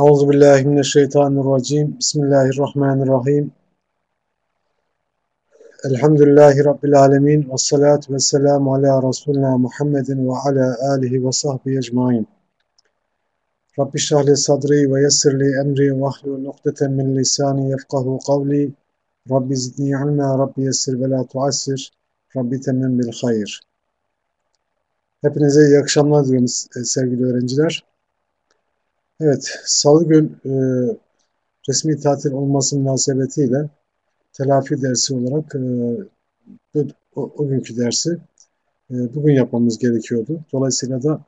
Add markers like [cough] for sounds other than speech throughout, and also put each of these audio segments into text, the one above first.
Euzu billahi mineşşeytanirracim. Bismillahirrahmanirrahim. Elhamdülillahi rabbil alamin ve salatu vesselamu ala resulina Muhammedin ve ala alihi ve sahbihi ecmaîn. Rabbi şrahli sadri ve yessirli emri ve ahlul nokdeten min lisani yefkahu kavli. Rabbi zidni ilma, Rabbi yessir ve la tuassir. Rabbi temmim bil hayır. Hepinize iyi akşamlar diliyorum sevgili öğrenciler. Evet, salı gün e, resmi tatil olması münasebetiyle telafi dersi olarak e, o, o günkü dersi e, bugün yapmamız gerekiyordu. Dolayısıyla da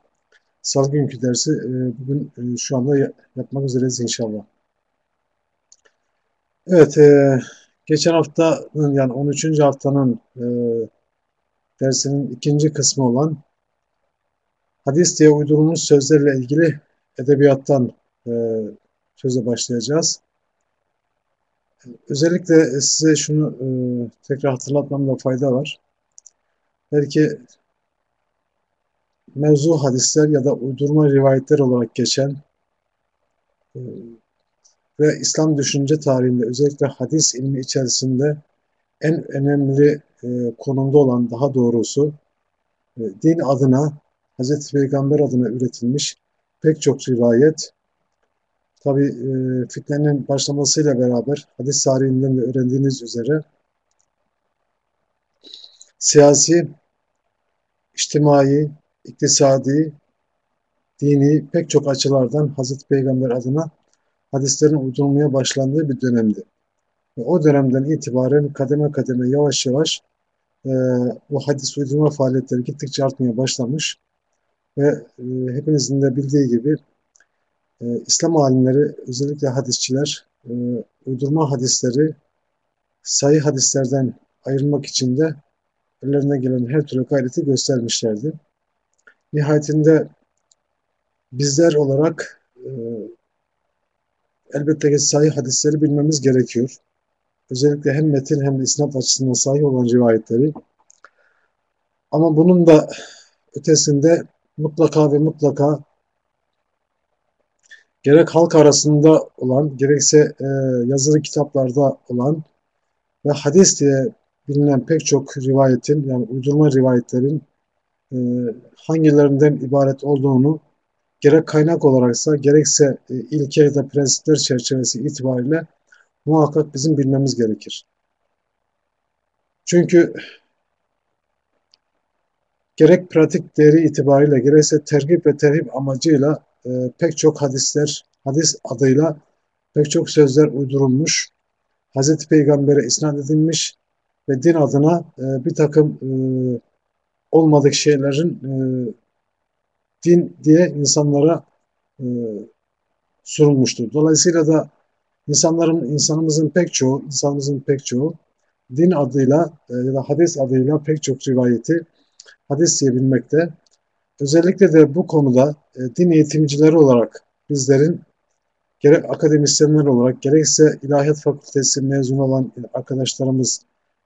salı günkü dersi e, bugün e, şu anda yapmak üzereyiz inşallah. Evet, e, geçen haftanın yani 13. haftanın e, dersinin ikinci kısmı olan hadis diye uydurulmuş sözlerle ilgili edebiyattan e, söze başlayacağız. Özellikle size şunu e, tekrar hatırlatmamda fayda var. Belki mevzu hadisler ya da uydurma rivayetler olarak geçen e, ve İslam düşünce tarihinde özellikle hadis ilmi içerisinde en önemli e, konumda olan daha doğrusu e, din adına Hz. Peygamber adına üretilmiş pek çok rivayet tabi e, fitnenin başlamasıyla beraber hadis tarihinden de öğrendiğiniz üzere siyasi, içtimai, iktisadi, dini pek çok açılardan Hazreti Peygamber adına hadislerin uydurulmaya başlandığı bir dönemdi. Ve o dönemden itibaren kademe kademe yavaş yavaş e, bu hadis uydurma faaliyetleri gittikçe artmaya başlamış ve e, hepinizin de bildiği gibi e, İslam alimleri özellikle hadisçiler e, uydurma hadisleri sayı hadislerden ayırmak için de ellerine gelen her türlü gayreti göstermişlerdi. Nihayetinde bizler olarak e, elbette ki sayı hadisleri bilmemiz gerekiyor. Özellikle hem metin hem de isnat açısından sahih olan rivayetleri. Ama bunun da ötesinde mutlaka ve mutlaka gerek halk arasında olan, gerekse e, yazılı kitaplarda olan ve hadis diye bilinen pek çok rivayetin, yani uydurma rivayetlerin e, hangilerinden ibaret olduğunu gerek kaynak olaraksa, gerekse e, ilke ya da prensipler çerçevesi itibariyle muhakkak bizim bilmemiz gerekir. Çünkü gerek pratik değeri itibariyle gerekse tergip ve terhip amacıyla e, pek çok hadisler, hadis adıyla pek çok sözler uydurulmuş, Hz. Peygamber'e isnat edilmiş ve din adına e, bir takım e, olmadık şeylerin e, din diye insanlara e, sunulmuştur. Dolayısıyla da insanların, insanımızın pek çoğu, insanımızın pek çoğu din adıyla e, ya da hadis adıyla pek çok rivayeti hadis diyebilmekte. Özellikle de bu konuda e, din eğitimcileri olarak bizlerin gerek akademisyenler olarak gerekse ilahiyat fakültesi mezun olan arkadaşlarımız,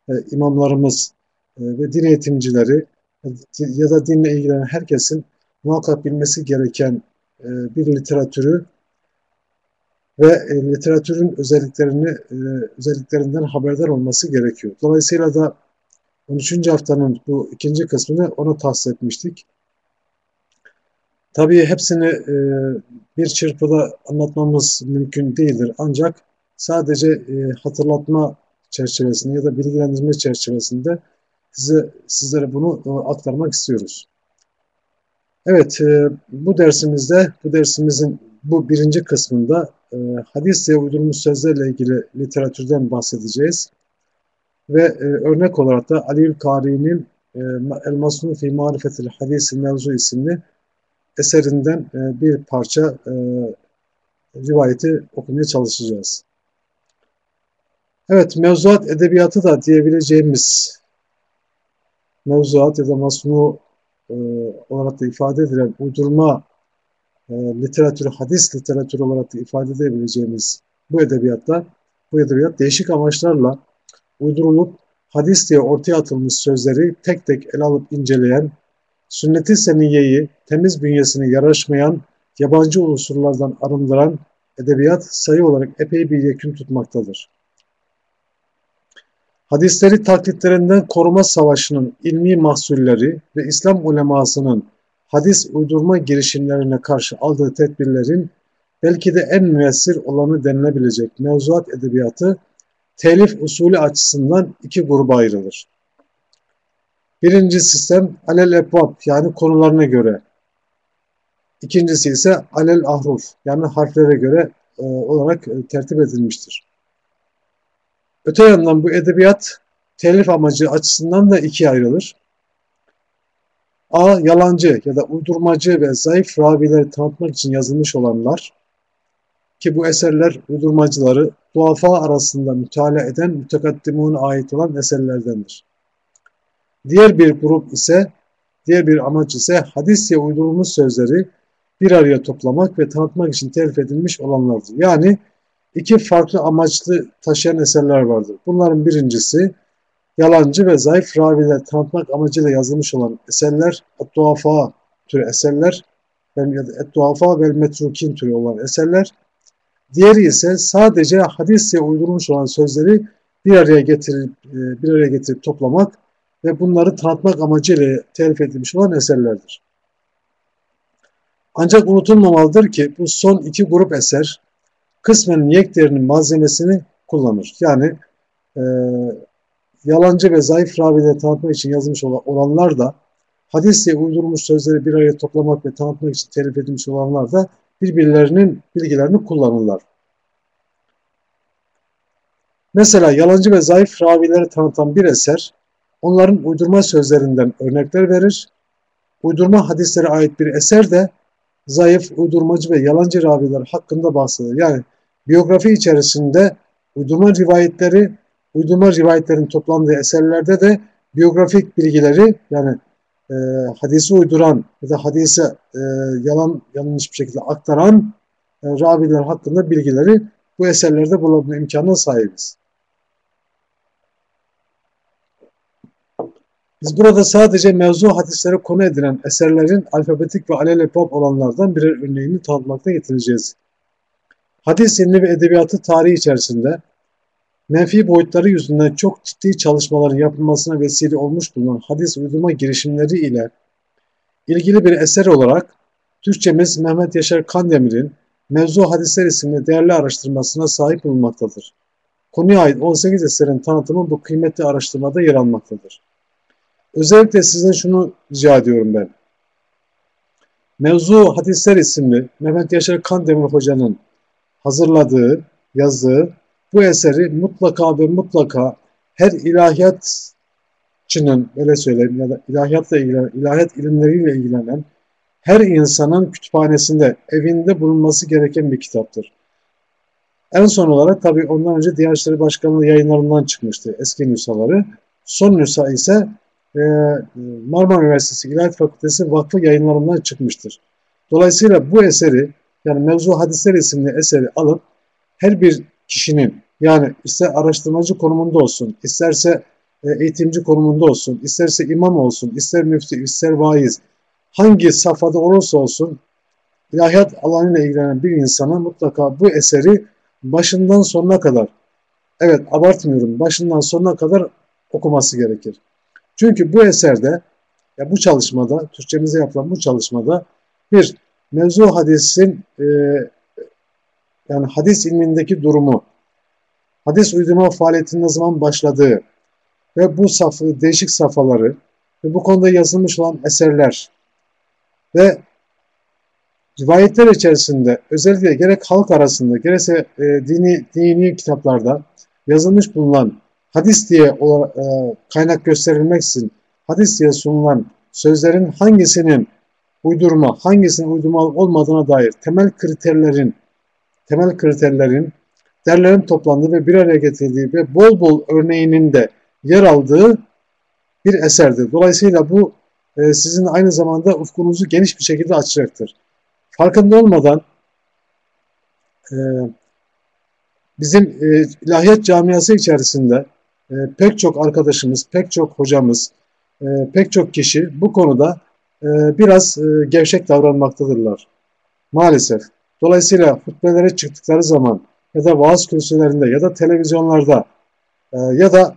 e, imamlarımız e, ve din eğitimcileri e, ya da dinle ilgilenen herkesin muhakkak bilmesi gereken e, bir literatürü ve e, literatürün özelliklerini e, özelliklerinden haberdar olması gerekiyor. Dolayısıyla da 13. haftanın bu ikinci kısmını ona tahsis etmiştik. Tabii hepsini e, bir çırpıda anlatmamız mümkün değildir. Ancak sadece e, hatırlatma çerçevesinde ya da bilgilendirme çerçevesinde size sizlere bunu e, aktarmak istiyoruz. Evet, e, bu dersimizde, bu dersimizin bu birinci kısmında e, hadis diye uydurulmuş sözlerle ilgili literatürden bahsedeceğiz. Ve e, örnek olarak da Aliül Kari'nin e, El Masnun fi Marifetil Hadis Mevzu isimli eserinden e, bir parça e, rivayeti okumaya çalışacağız. Evet, mevzuat edebiyatı da diyebileceğimiz mevzuat ya da masnu e, olarak da ifade edilen uydurma e, literatürü, hadis literatürü olarak da ifade edebileceğimiz bu edebiyatta, bu edebiyat değişik amaçlarla uydurulup hadis diye ortaya atılmış sözleri tek tek ele alıp inceleyen, sünnet-i seniyeyi temiz bünyesine yaraşmayan, yabancı unsurlardan arındıran edebiyat sayı olarak epey bir yekün tutmaktadır. Hadisleri taklitlerinden koruma savaşının ilmi mahsulleri ve İslam ulemasının hadis uydurma girişimlerine karşı aldığı tedbirlerin belki de en müessir olanı denilebilecek mevzuat edebiyatı telif usulü açısından iki gruba ayrılır. Birinci sistem alel ebvab yani konularına göre. İkincisi ise alel ahruf yani harflere göre e, olarak e, tertip edilmiştir. Öte yandan bu edebiyat telif amacı açısından da ikiye ayrılır. A. Yalancı ya da uydurmacı ve zayıf ravileri tanıtmak için yazılmış olanlar ki bu eserler uydurmacıları duafa arasında müteala eden mütekaddimun ait olan eserlerdendir. Diğer bir grup ise, diğer bir amaç ise hadis ya uydurulmuş sözleri bir araya toplamak ve tanıtmak için telif edilmiş olanlardır. Yani iki farklı amaçlı taşıyan eserler vardır. Bunların birincisi yalancı ve zayıf raviler tanıtmak amacıyla yazılmış olan eserler, duafa türü eserler, ya da duafa ve metrukin türü olan eserler. Diğeri ise sadece hadisle uydurulmuş olan sözleri bir araya getirip e, bir araya getirip toplamak ve bunları tanıtmak amacıyla telif edilmiş olan eserlerdir. Ancak unutulmamalıdır ki bu son iki grup eser kısmen yeklerinin malzemesini kullanır. Yani e, yalancı ve zayıf ravileri tanıtmak için yazılmış olanlar da hadisle uydurulmuş sözleri bir araya toplamak ve tanıtmak için telif edilmiş olanlar da birbirlerinin bilgilerini kullanırlar. Mesela yalancı ve zayıf ravileri tanıtan bir eser, onların uydurma sözlerinden örnekler verir. Uydurma hadislere ait bir eser de zayıf, uydurmacı ve yalancı raviler hakkında bahseder. Yani biyografi içerisinde uydurma rivayetleri, uydurma rivayetlerin toplandığı eserlerde de biyografik bilgileri yani e, hadisi uyduran ya da hadise e, yalan yanlış bir şekilde aktaran e, raviler hakkında bilgileri bu eserlerde bulabilme imkanına sahibiz. Biz burada sadece mevzu hadislere konu edilen eserlerin alfabetik ve alelefbab olanlardan birer örneğini tanıtmakta getireceğiz. Hadis ilmi ve edebiyatı tarihi içerisinde menfi boyutları yüzünden çok ciddi çalışmaların yapılmasına vesile olmuş bulunan hadis uydurma girişimleri ile ilgili bir eser olarak Türkçemiz Mehmet Yaşar Kandemir'in Mevzu Hadisler isimli değerli araştırmasına sahip bulunmaktadır. Konuya ait 18 eserin tanıtımı bu kıymetli araştırmada yer almaktadır. Özellikle sizden şunu rica ediyorum ben. Mevzu Hadisler isimli Mehmet Yaşar Kandemir Hoca'nın hazırladığı, yazdığı bu eseri mutlaka ve mutlaka her ilahiyatçının, öyle söyleyeyim ya da ilahiyatla ilgilenen, ilahiyat ilimleriyle ilgilenen her insanın kütüphanesinde, evinde bulunması gereken bir kitaptır. En son olarak tabii ondan önce Diyanet İşleri Başkanlığı yayınlarından çıkmıştı eski nüshaları. Son nüsha ise e, Marmara Üniversitesi İlahiyat Fakültesi Vakfı yayınlarından çıkmıştır. Dolayısıyla bu eseri yani Mevzu Hadisler isimli eseri alıp her bir kişinin yani ister araştırmacı konumunda olsun, isterse e, eğitimci konumunda olsun, isterse imam olsun, ister müftü, ister vaiz, hangi safhada olursa olsun ilahiyat alanıyla ilgilenen bir insana mutlaka bu eseri başından sonuna kadar, evet abartmıyorum, başından sonuna kadar okuması gerekir. Çünkü bu eserde, ya bu çalışmada, Türkçemize yapılan bu çalışmada bir mevzu hadisin e, yani hadis ilmindeki durumu, hadis uydurma faaliyetinin ne zaman başladığı ve bu safı, değişik safhaları ve bu konuda yazılmış olan eserler ve rivayetler içerisinde özellikle gerek halk arasında gerekse e, dini, dini kitaplarda yazılmış bulunan hadis diye e, kaynak gösterilmeksizin hadis diye sunulan sözlerin hangisinin uydurma, hangisinin uydurma olmadığına dair temel kriterlerin temel kriterlerin derlerin toplandığı ve bir araya getirildiği ve bol bol örneğinin de yer aldığı bir eserdir. Dolayısıyla bu e, sizin aynı zamanda ufkunuzu geniş bir şekilde açacaktır. Farkında olmadan e, bizim e, ilahiyat camiası içerisinde pek çok arkadaşımız, pek çok hocamız, pek çok kişi bu konuda biraz gevşek davranmaktadırlar. Maalesef. Dolayısıyla hutbelere çıktıkları zaman ya da vaaz kürsülerinde ya da televizyonlarda e, ya da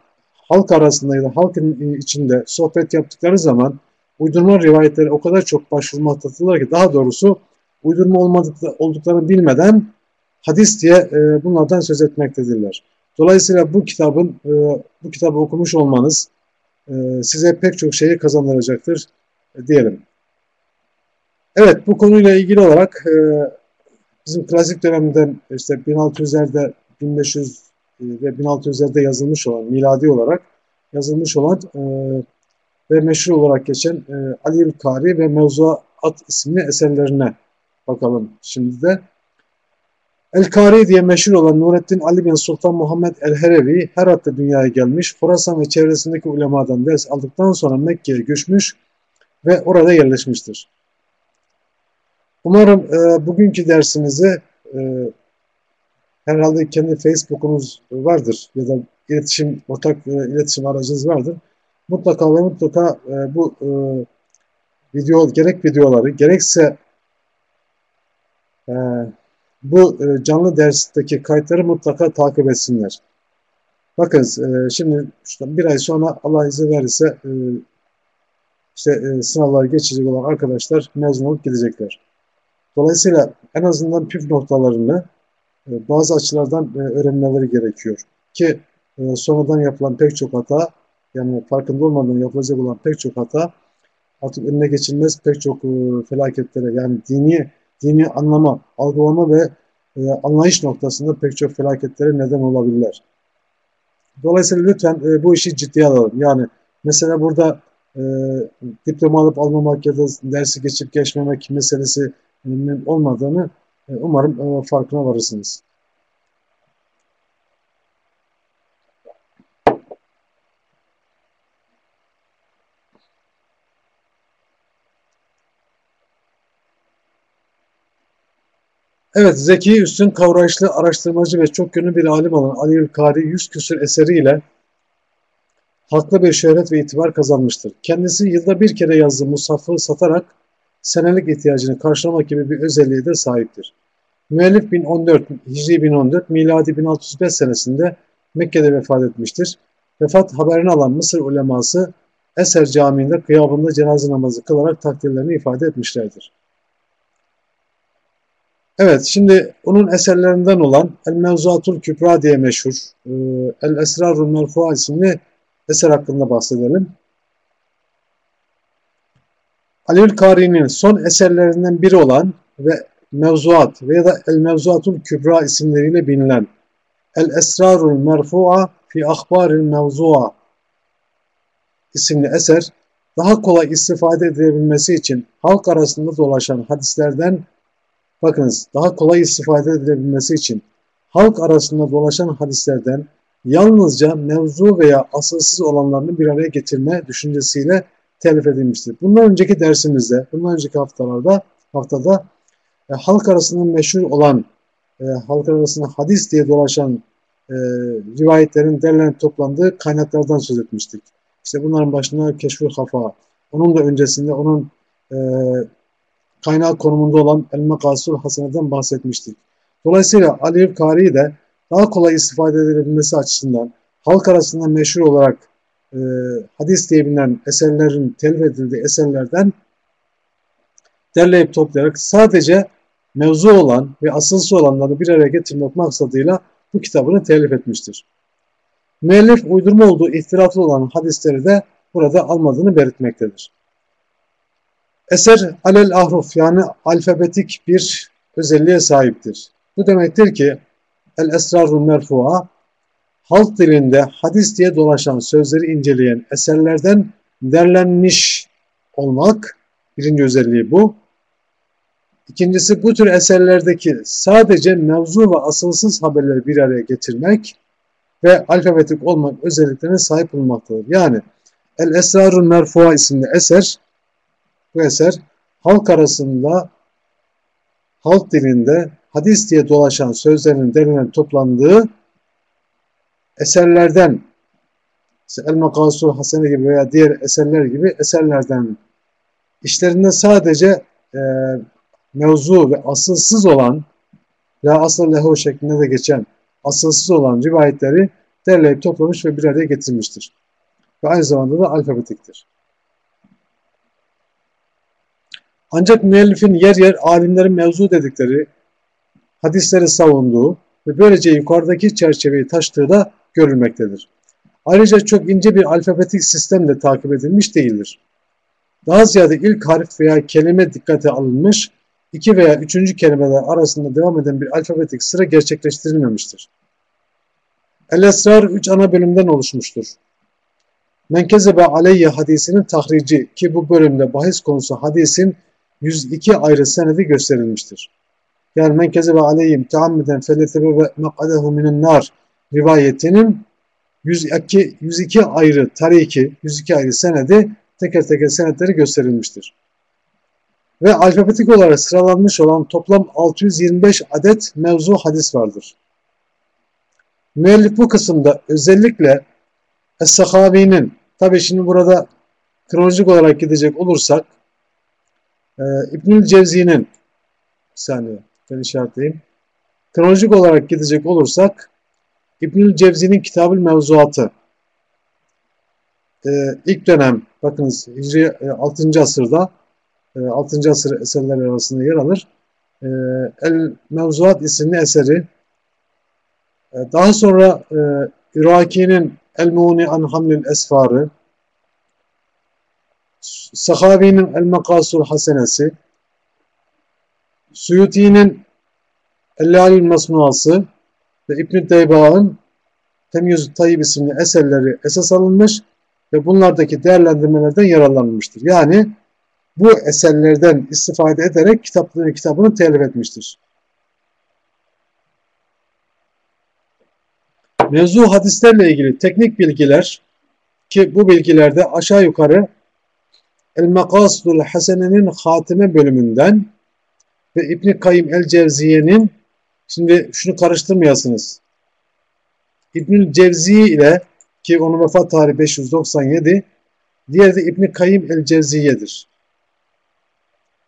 halk arasında ya da halkın içinde sohbet yaptıkları zaman uydurma rivayetleri o kadar çok başvurmaktadır ki daha doğrusu uydurma olduklarını bilmeden hadis diye e, bunlardan söz etmektedirler. Dolayısıyla bu kitabın e, bu kitabı okumuş olmanız e, size pek çok şeyi kazandıracaktır e, diyelim. Evet bu konuyla ilgili olarak e, bizim klasik dönemden işte 1600'lerde 1500 e, ve 1600'lerde yazılmış olan miladi olarak yazılmış olan e, ve meşhur olarak geçen e, Ali Kari ve Mevzuat isimli eserlerine bakalım şimdi de. El-Kari diye meşhur olan Nurettin Ali bin Sultan Muhammed el-Herevi Herat'ta dünyaya gelmiş, Horasan ve çevresindeki ulemadan ders aldıktan sonra Mekke'ye göçmüş ve orada yerleşmiştir. Umarım e, bugünkü dersimizi e, herhalde kendi Facebook'unuz vardır ya da iletişim ortak e, iletişim aracınız vardır. Mutlaka ve mutlaka e, bu e, video gerek videoları gerekse e, bu e, canlı dersteki kayıtları mutlaka takip etsinler. Bakın e, şimdi işte bir ay sonra Allah izin verirse e, işte e, sınavları geçecek olan arkadaşlar mezun olup gidecekler. Dolayısıyla en azından püf noktalarını e, bazı açılardan e, öğrenmeleri gerekiyor. Ki e, sonradan yapılan pek çok hata, yani farkında olmadan yapılacak olan pek çok hata artık önüne geçilmez pek çok felaketlere yani dini dini anlama, algılama ve anlayış noktasında pek çok felaketlere neden olabilirler. Dolayısıyla lütfen bu işi ciddiye alalım. Yani mesela burada e, diploma alıp almamak ya da dersi geçip geçmemek meselesi olmadığını e, umarım e, farkına varırsınız. Evet, zeki, üstün kavrayışlı, araştırmacı ve çok yönlü bir alim olan Ali Kari yüz küsür eseriyle haklı bir şöhret ve itibar kazanmıştır. Kendisi yılda bir kere yazdığı musafı satarak senelik ihtiyacını karşılamak gibi bir özelliğe de sahiptir. Müellif 1014, Hicri 1014, miladi 1605 senesinde Mekke'de vefat etmiştir. Vefat haberini alan Mısır uleması Eser Camii'nde kıyabında cenaze namazı kılarak takdirlerini ifade etmişlerdir. Evet, şimdi onun eserlerinden olan El Mevzuatul Kübra diye meşhur e, El Esrarul Merfua isimli eser hakkında bahsedelim. Aliül Kari'nin son eserlerinden biri olan ve Mevzuat veya da El Mevzuatul Kübra isimleriyle bilinen El Esrarul Merfu'a fi Ahbaril Mevzu'a isimli eser daha kolay istifade edilebilmesi için halk arasında dolaşan hadislerden bakınız daha kolay istifade edilebilmesi için halk arasında dolaşan hadislerden yalnızca mevzu veya asılsız olanlarını bir araya getirme düşüncesiyle telif edilmiştir. Bundan önceki dersimizde, bundan önceki haftalarda haftada e, halk arasında meşhur olan, e, halk arasında hadis diye dolaşan e, rivayetlerin derlenip toplandığı kaynaklardan söz etmiştik. İşte bunların başında Keşfül Hafa, onun da öncesinde onun e, kaynak konumunda olan El Makasul Hasane'den bahsetmiştik. Dolayısıyla Ali Kari de daha kolay istifade edilebilmesi açısından halk arasında meşhur olarak e, hadis diye bilinen eserlerin telif edildiği eserlerden derleyip toplayarak sadece mevzu olan ve asılsı olanları bir araya getirmek maksadıyla bu kitabını telif etmiştir. Müellif uydurma olduğu ihtilaflı olan hadisleri de burada almadığını belirtmektedir. Eser alel ahruf yani alfabetik bir özelliğe sahiptir. Bu demektir ki el esrarul merfu'a halk dilinde hadis diye dolaşan sözleri inceleyen eserlerden derlenmiş olmak birinci özelliği bu. İkincisi bu tür eserlerdeki sadece mevzu ve asılsız haberleri bir araya getirmek ve alfabetik olmak özelliklerine sahip olmaktadır. Yani El Esrarun Merfua isimli eser bu eser halk arasında halk dilinde hadis diye dolaşan sözlerin derine toplandığı eserlerden El Makasul Hasene gibi veya diğer eserler gibi eserlerden işlerinde sadece e, mevzu ve asılsız olan la asla lehu şeklinde de geçen asılsız olan rivayetleri derleyip toplamış ve bir araya getirmiştir. Ve aynı zamanda da alfabetiktir. Ancak müellifin yer yer alimlerin mevzu dedikleri hadisleri savunduğu ve böylece yukarıdaki çerçeveyi taştığı da görülmektedir. Ayrıca çok ince bir alfabetik sistem de takip edilmiş değildir. Daha ziyade ilk harf veya kelime dikkate alınmış, iki veya üçüncü kelimeler arasında devam eden bir alfabetik sıra gerçekleştirilmemiştir. El-Esrar üç ana bölümden oluşmuştur. Menkezebe aleyye hadisinin tahrici ki bu bölümde bahis konusu hadisin 102 ayrı senedi gösterilmiştir. Yani menkezebe aleyhim teammiden felletebe ve mek'adehu minin nar rivayetinin 102, 102 ayrı tariki, 102 ayrı senedi teker teker senetleri gösterilmiştir. Ve alfabetik olarak sıralanmış olan toplam 625 adet mevzu hadis vardır. Müellif bu kısımda özellikle Es-Sahabi'nin, tabi şimdi burada kronolojik olarak gidecek olursak, e, İbnül Cevzi'nin, bir saniye ben işaretleyeyim, kronolojik olarak gidecek olursak, İbnül Cevzi'nin Kitab-ül Mevzuatı, e, ilk dönem, bakınız Hicri e, 6. asırda, e, 6. asır eserleri arasında yer alır. E, El Mevzuat isimli eseri e, daha sonra e, Iraki'nin El-Muni an Hamlil Esfarı, Sahabi'nin El-Makasul Hasenesi, Suyuti'nin El-Lalil Masnuası ve İbn-i Deyba'ın Temyiz Tayyib isimli eserleri esas alınmış ve bunlardaki değerlendirmelerden yararlanılmıştır. Yani bu eserlerden istifade ederek kitaplarını, kitabını telif etmiştir. Mevzu hadislerle ilgili teknik bilgiler ki bu bilgilerde aşağı yukarı El-Makasudul Hasene'nin Hatime bölümünden ve İbn Kayyim el-Cevziye'nin şimdi şunu karıştırmayasınız. İbnül Cevzi ile ki onun vefat tarihi 597 diğeri de İbn Kayyim el-Cevziye'dir.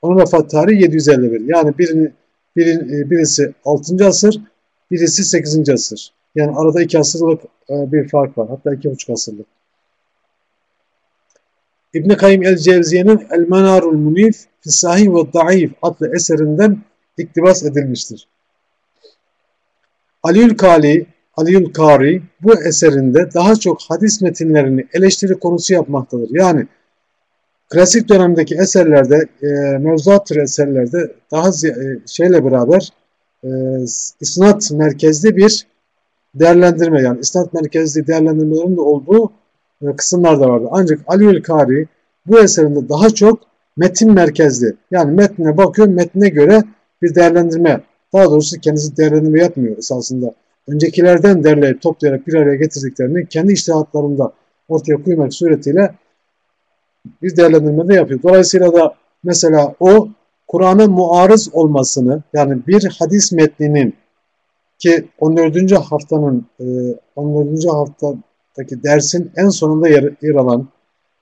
Onun vefat tarihi 751. Yani birini, birin, birisi 6. asır, birisi 8. asır. Yani arada iki asırlık e, bir fark var. Hatta iki buçuk asırlık. İbn-i Kayyim el-Cevziye'nin El-Menarul Munif Fissahih ve Daif adlı eserinden iktibas edilmiştir. Aliül Kali, Aliül Kari bu eserinde daha çok hadis metinlerini eleştiri konusu yapmaktadır. Yani klasik dönemdeki eserlerde, e, mevzuat eserlerde daha e, şeyle beraber e, isnat merkezli bir değerlendirme yani isnat merkezli değerlendirmelerin de olduğu e, kısımlar da vardı. Ancak Aliül Kari bu eserinde daha çok metin merkezli. Yani metne bakıyor, metne göre bir değerlendirme. Daha doğrusu kendisi değerlendirme yapmıyor esasında. Öncekilerden derleyip toplayarak bir araya getirdiklerini kendi iştihatlarında ortaya koymak suretiyle bir değerlendirme de yapıyor. Dolayısıyla da mesela o Kur'an'a muarız olmasını yani bir hadis metninin ki 14. haftanın 14. E, haftadaki dersin en sonunda yer, alan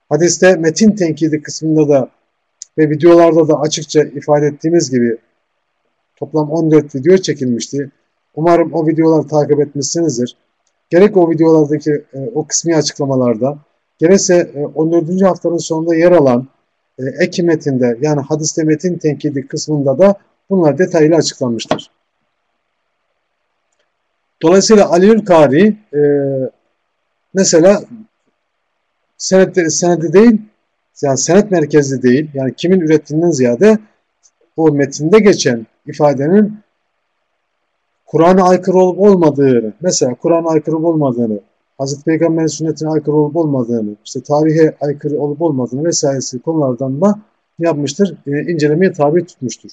hadiste metin tenkidi kısmında da ve videolarda da açıkça ifade ettiğimiz gibi toplam 14 video çekilmişti. Umarım o videoları takip etmişsinizdir. Gerek o videolardaki e, o kısmi açıklamalarda, gerekse e, 14. haftanın sonunda yer alan e, ek metinde yani hadiste metin tenkidi kısmında da bunlar detaylı açıklanmıştır. Dolayısıyla Aliül Kari e, mesela senet, senedi değil, yani senet merkezli değil, yani kimin ürettiğinden ziyade o metinde geçen ifadenin Kur'an'a aykırı olup olmadığını, mesela Kur'an'a aykırı olmadığını, Hazreti Peygamber'in sünnetine aykırı olup olmadığını, işte tarihe aykırı olup olmadığını vesairesi konulardan da yapmıştır, e, incelemeye tabi tutmuştur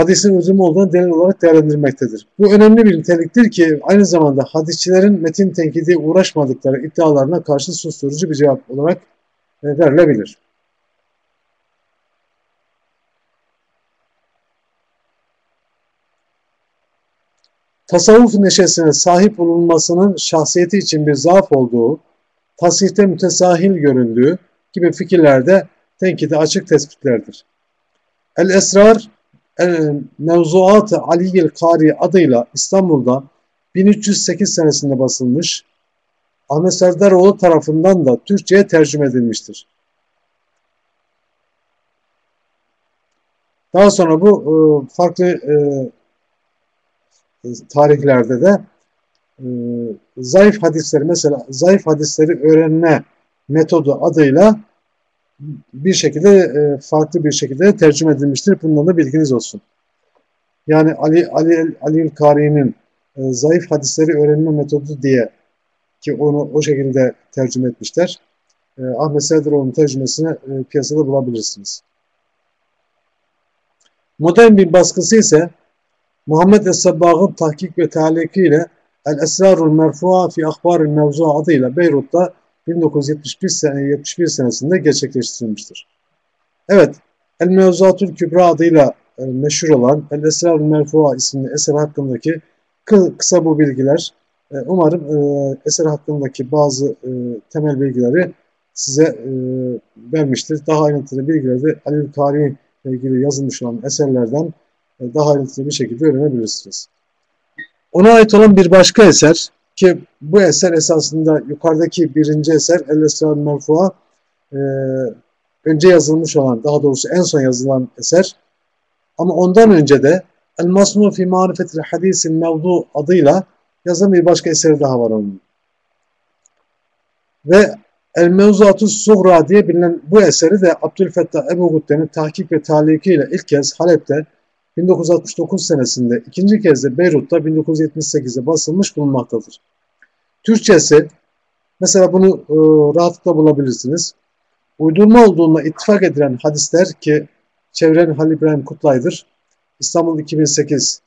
hadisin uzun olduğunu delil olarak değerlendirmektedir. Bu önemli bir niteliktir ki aynı zamanda hadisçilerin metin tenkidi uğraşmadıkları iddialarına karşı susturucu bir cevap olarak e, verilebilir. Tasavvuf neşesine sahip bulunmasının şahsiyeti için bir zaaf olduğu, tasihte mütesahil göründüğü gibi fikirlerde tenkide açık tespitlerdir. El-Esrar Mevzuat-ı Aliyel Kari adıyla İstanbul'da 1308 senesinde basılmış. Ahmet Serdaroğlu tarafından da Türkçe'ye tercüme edilmiştir. Daha sonra bu e, farklı e, tarihlerde de e, zayıf hadisleri mesela zayıf hadisleri öğrenme metodu adıyla bir şekilde e, farklı bir şekilde tercüme edilmiştir. Bundan da bilginiz olsun. Yani Ali Ali Ali Kari'nin e, zayıf hadisleri öğrenme metodu diye ki onu o şekilde tercüme etmişler. E, Ahmet Serdaroğlu'nun tercümesini e, piyasada bulabilirsiniz. Modern bir baskısı ise Muhammed Es-Sabbah'ın tahkik ve taliki ile El Esrarul Merfu'a fi Akbaril Mevzu adıyla Beyrut'ta 1971 sene, 71 senesinde gerçekleştirilmiştir. Evet, El Mevzuatul Kübra adıyla e, meşhur olan El Esrarul Merfu'a isimli eser hakkındaki kısa bu bilgiler. E, umarım e, eser hakkındaki bazı temel bilgileri size vermiştir. Daha ayrıntılı bilgileri de Halil Kari ile ilgili yazılmış olan eserlerden daha ayrıntılı bir şekilde öğrenebilirsiniz. Ona ait olan bir başka eser ki bu eser esasında yukarıdaki birinci eser El Esrar Merfu'a e, önce yazılmış olan daha doğrusu en son yazılan eser ama ondan önce de El Masnu fi Marifetil Hadisin Mevdu adıyla yazılan bir başka eseri daha var onun. Ve El Mevzuatus Sugra diye bilinen bu eseri de Abdülfettah Ebu Gutte'nin tahkik ve talikiyle ilk kez Halep'te 1969 senesinde, ikinci kez de Beyrut'ta 1978'de basılmış bulunmaktadır. Türkçesi, mesela bunu e, rahatlıkla bulabilirsiniz. Uydurma olduğuna ittifak edilen hadisler ki çevren Halil İbrahim Kutlay'dır. İstanbul 2008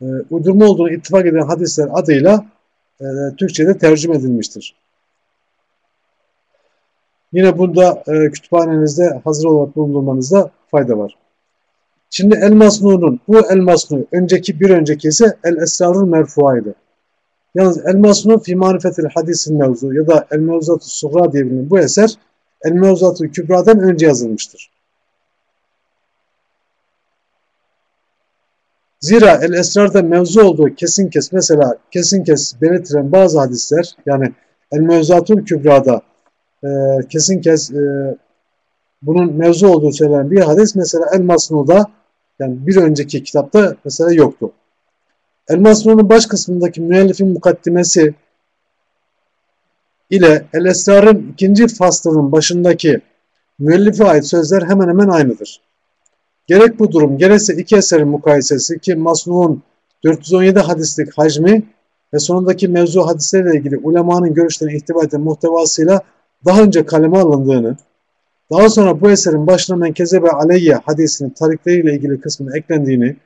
e, uydurma olduğunu ittifak eden hadisler adıyla e, Türkçe'de tercüme edilmiştir. Yine bunda e, kütüphanenizde hazır olarak bulundurmanızda fayda var. Şimdi El Masnu'nun, bu El Masnu, önceki bir önceki ise El Esrarul Merfua'ydı. Yalnız El Masnu fi marifetil hadisin mevzu ya da El Mevzatu Sugra diye bu eser El Mevzatu Kübra'dan önce yazılmıştır. Zira El Esrar'da mevzu olduğu kesin kes mesela kesin kes belirtilen bazı hadisler yani El Mevzatul Kübra'da e, kesin kes e, bunun mevzu olduğu söylenen bir hadis mesela El Masnu'da yani bir önceki kitapta mesela yoktu. El Masnu'nun baş kısmındaki müellifin mukaddimesi ile El Esrar'ın ikinci faslının başındaki müellife ait sözler hemen hemen aynıdır. Gerek bu durum gerekse iki eserin mukayesesi ki Masnu'nun 417 hadislik hacmi ve sonundaki mevzu hadislerle ilgili ulemanın görüşlerine ihtiva eden muhtevasıyla daha önce kaleme alındığını, daha sonra bu eserin başına menkezebe aleyye hadisinin tarikleriyle ilgili kısmının eklendiğini,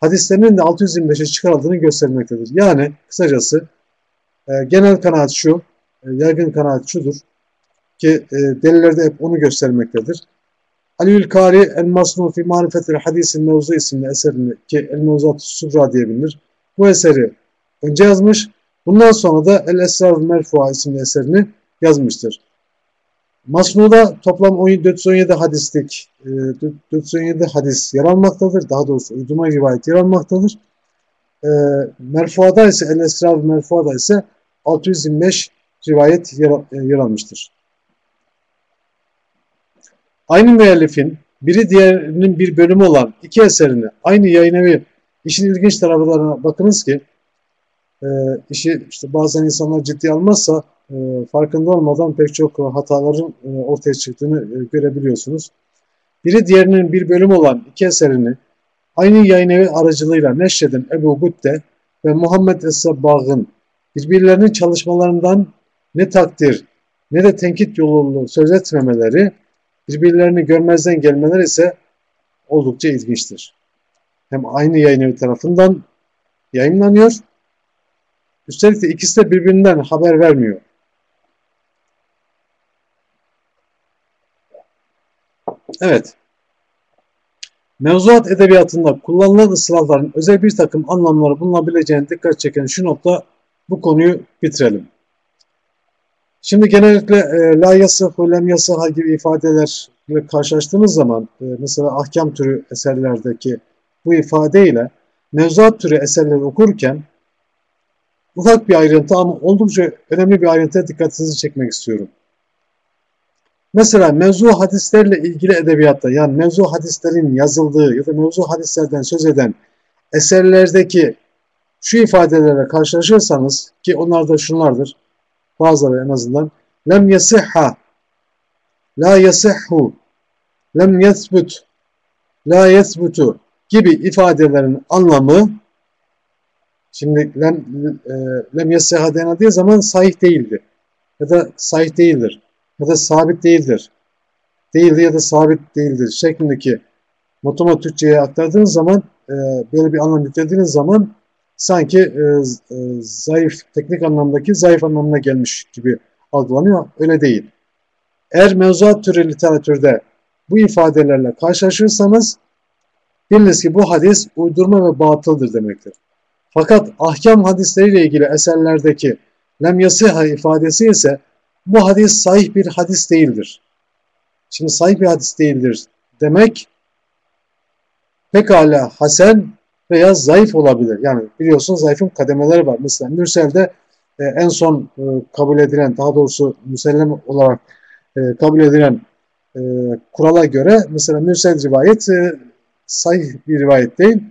hadislerinin de 625'e çıkarıldığını göstermektedir. Yani kısacası e, genel kanaat şu, e, yaygın kanaat şudur ki e, delillerde hep onu göstermektedir. Aliül Kari El Masnu fi Marifetil Hadisin Mevzu isimli eserini ki El Mevzat Subra diye bilinir. Bu eseri önce yazmış. Bundan sonra da El Esrar Merfua isimli eserini yazmıştır. Masnu'da toplam 417 hadislik 417 e, hadis yer almaktadır. Daha doğrusu uydurma rivayet yer almaktadır. E, Merfua'da ise El Esrar Merfua'da ise 625 rivayet e, yer almıştır. Aynı müellifin biri diğerinin bir bölümü olan iki eserini aynı yayınevi işin ilginç taraflarına bakınız ki işi işte bazen insanlar ciddi almazsa farkında olmadan pek çok hataların e, ortaya çıktığını e, görebiliyorsunuz. Biri diğerinin bir bölümü olan iki eserini aynı yayınevi aracılığıyla neşreden Ebu Gütte ve Muhammed Es-Sabbah'ın birbirlerinin çalışmalarından ne takdir ne de tenkit yolunu söz etmemeleri birbirlerini görmezden gelmeler ise oldukça ilginçtir. Hem aynı yayın tarafından yayınlanıyor. Üstelik de ikisi de birbirinden haber vermiyor. Evet. Mevzuat edebiyatında kullanılan ıslahların özel bir takım anlamları bulunabileceğine dikkat çeken şu nokta bu konuyu bitirelim. Şimdi genellikle e, la yasıhu, lem yasıha gibi ifadeler ile karşılaştığınız zaman e, mesela ahkam türü eserlerdeki bu ifadeyle mevzuat türü eserleri okurken ufak bir ayrıntı ama oldukça önemli bir ayrıntıya dikkatinizi çekmek istiyorum. Mesela mevzu hadislerle ilgili edebiyatta yani mevzu hadislerin yazıldığı ya da mevzu hadislerden söz eden eserlerdeki şu ifadelerle karşılaşırsanız ki onlar da şunlardır. Bazıları en azından lem yasihha la yasihhu lem yesbut la yesbutu gibi ifadelerin anlamı şimdi lem, e, lem yasihha denildiği zaman sahih değildir ya da sahih değildir ya da sabit değildir. Değildi ya da sabit değildir şeklindeki motomo Türkçe'ye aktardığınız zaman e, böyle bir anlam yüklediğiniz zaman sanki e, e, zayıf, teknik anlamdaki zayıf anlamına gelmiş gibi algılanıyor. Öyle değil. Eğer mevzuat türü literatürde bu ifadelerle karşılaşırsanız biliniz ki bu hadis uydurma ve batıldır demektir. Fakat ahkam hadisleriyle ilgili eserlerdeki lem yasiha ifadesi ise bu hadis sahih bir hadis değildir. Şimdi sahih bir hadis değildir demek pekala hasen veya zayıf olabilir. Yani biliyorsunuz zayıfın kademeleri var. Mesela Mürsel'de e, en son e, kabul edilen, daha doğrusu müsellem olarak e, kabul edilen e, kurala göre mesela Mürsel rivayet e, sahih bir rivayet değil,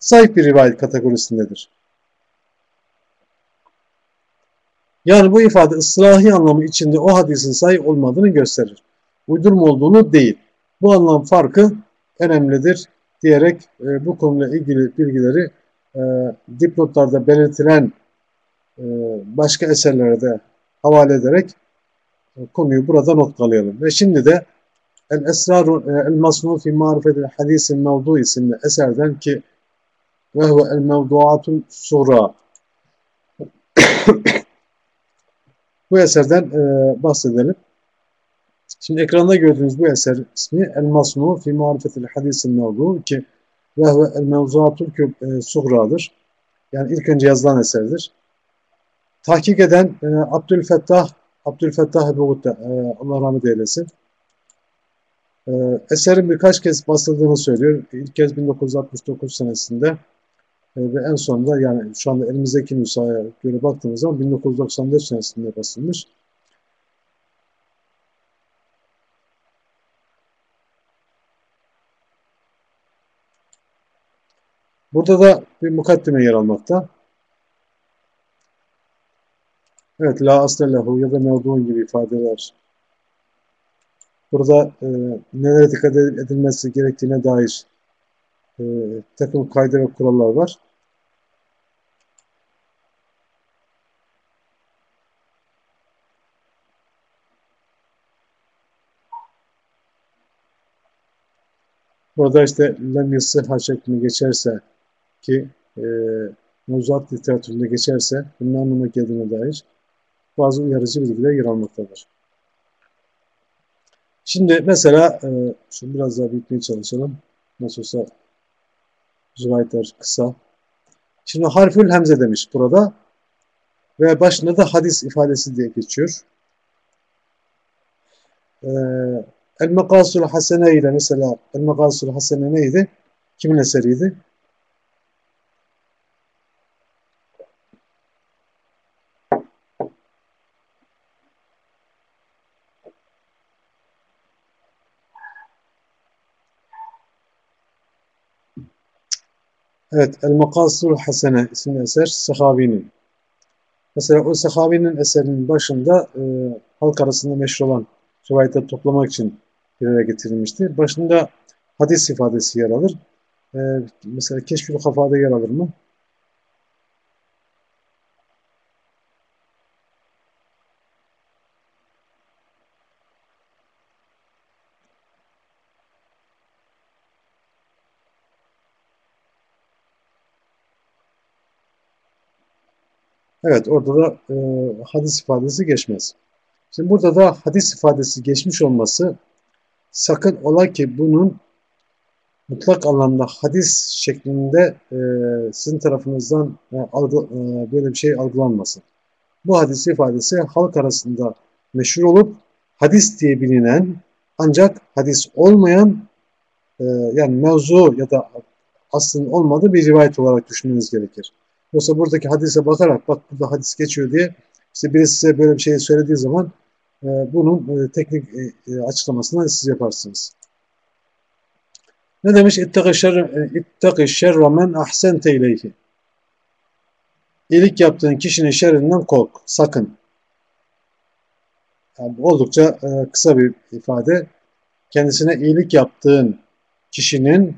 zayıf bir rivayet kategorisindedir. Yani bu ifade ıslahi anlamı içinde o hadisin sahih olmadığını gösterir. Uydurma olduğunu değil. Bu anlam farkı önemlidir diyerek e, bu konuyla ilgili bilgileri e, dipnotlarda belirtilen e, başka eserlere de havale ederek e, konuyu burada notlayalım. Ve şimdi de El Esrar e, El Masnu fi Marifetil Hadisin Mevdu isimli eserden ki ve el mevduatul sura bu eserden e, bahsedelim. Şimdi ekranda gördüğünüz bu eser ismi El Masnu fi Marifetil Hadisin Mevdu ki ve el mevzuatul e, suğradır. Yani ilk önce yazılan eserdir. Tahkik eden e, Abdülfettah Abdülfettah Ebu e, Allah rahmet eylesin. E, eserin birkaç kez basıldığını söylüyor. İlk kez 1969 senesinde ve en sonunda yani şu anda elimizdeki nüshaya göre baktığımız zaman 1994 senesinde basılmış. Burada da bir mukaddime yer almakta. Evet, la aslelahu ya da mevduun gibi ifadeler. Burada e, nelere dikkat edilmesi gerektiğine dair e, takım kaydı ve kurallar var. Burada işte lem yasıha şeklinde geçerse ki e, mevzuat literatüründe geçerse bunun anlamına geldiğine dair bazı uyarıcı bilgiler yer almaktadır. Şimdi mesela e, şunu biraz daha büyütmeye çalışalım. Nasıl olsa rivayetler kısa. Şimdi harfül hemze demiş burada. Ve başında da hadis ifadesi diye geçiyor. Ee, El Mekasul Hasene ile mesela El Mekasul Hasene neydi? Kimin eseriydi? Evet, El Makasul Hasene isimli eser Sahavi'nin. Mesela o Sahavi'nin eserinin başında e, halk arasında meşhur olan rivayetleri toplamak için bir araya getirilmiştir. Başında hadis ifadesi yer alır. E, mesela Keşfül Kafa'da yer alır mı? Evet orada da e, hadis ifadesi geçmez. Şimdi burada da hadis ifadesi geçmiş olması sakın ola ki bunun mutlak anlamda hadis şeklinde e, sizin tarafınızdan e, algı, e, böyle bir şey algılanmasın. Bu hadis ifadesi halk arasında meşhur olup hadis diye bilinen ancak hadis olmayan e, yani mevzu ya da aslında olmadığı bir rivayet olarak düşünmeniz gerekir. Yoksa buradaki hadise bakarak bak burada hadis geçiyor diye işte birisi size böyle bir şey söylediği zaman e, bunun e, teknik e, e açıklamasını siz yaparsınız. Ne demiş? İttaki şerre men ahsente ileyhi. İyilik yaptığın kişinin şerrinden kork, sakın. Yani oldukça e, kısa bir ifade. Kendisine iyilik yaptığın kişinin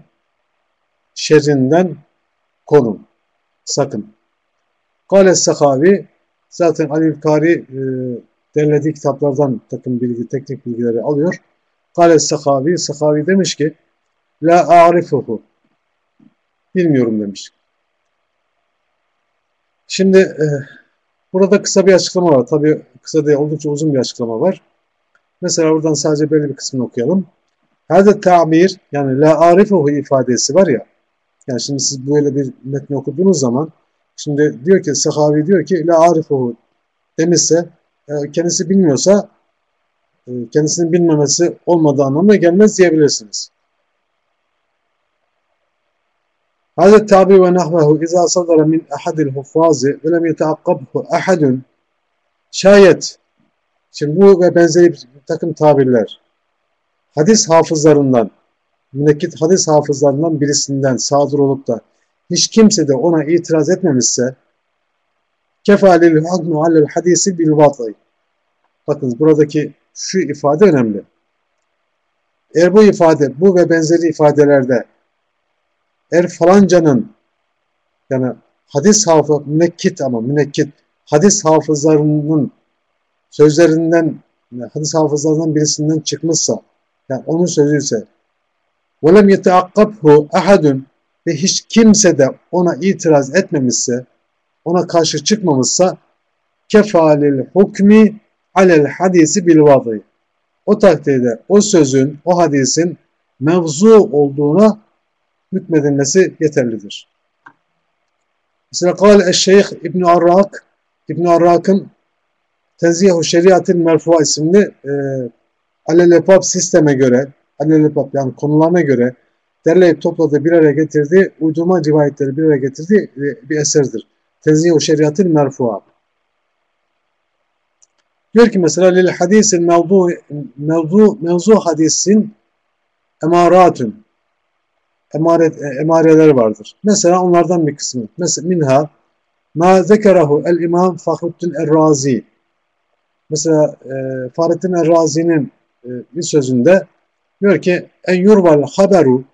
şerrinden korun, sakın. Kale Sakavi, zaten Ali Kari e, derlediği kitaplardan takım bilgi, teknik bilgileri alıyor. Kale Sakavi, Sakavi demiş ki, La a'rifuhu. Bilmiyorum demiş. Şimdi e, burada kısa bir açıklama var. Tabi kısa değil oldukça uzun bir açıklama var. Mesela buradan sadece böyle bir kısmını okuyalım. Hadi tamir yani la arifuhu ifadesi var ya. Yani şimdi siz böyle bir metni okuduğunuz zaman şimdi diyor ki Sahavi diyor ki la arifuhu demişse e, kendisi bilmiyorsa e, kendisinin bilmemesi olmadığı anlamına gelmez diyebilirsiniz. Hazreti Tabi ve nahvehu izâ sadara min ahadil huffâzi ve lem yeteakkabhu ahadun şayet şimdi bu ve benzeri bir takım tabirler hadis hafızlarından münekkit hadis hafızlarından birisinden sadır olup da hiç kimse de ona itiraz etmemişse kefalil hukmu alel hadisi bil vat'i bakın buradaki şu ifade önemli. Eğer bu ifade bu ve benzeri ifadelerde eğer falancanın yani hadis hafız münekkit ama münekkit hadis hafızlarının sözlerinden yani hadis hafızlarından birisinden çıkmışsa yani onun sözü ise وَلَمْ يَتَعَقَّبْهُ اَحَدٌ ve hiç kimse de ona itiraz etmemişse, ona karşı çıkmamışsa kefalil hukmi alel hadisi bil vadı. O takdirde o sözün, o hadisin mevzu olduğuna hükmedilmesi yeterlidir. Mesela kal Şeyh İbn Arrak İbn Arrak'ın Tenziyahu Şeriatil Merfua isimli e, Alelepab sisteme göre Alelepab yani konularına göre derleyip topladığı bir araya getirdiği uydurma rivayetleri bir araya getirdiği bir eserdir. Tenziyahu Şeriatil Merfua. Diyor ki mesela lil hadisin mevdu, mevdu, mevzu hadisin emaratun emaret, e, emareler vardır. Mesela onlardan bir kısmı. Mesela minha ma zekerahu el imam Fahruddin Errazi. Mesela e, Fahrettin Errazi'nin e, bir sözünde diyor ki en yurval haberu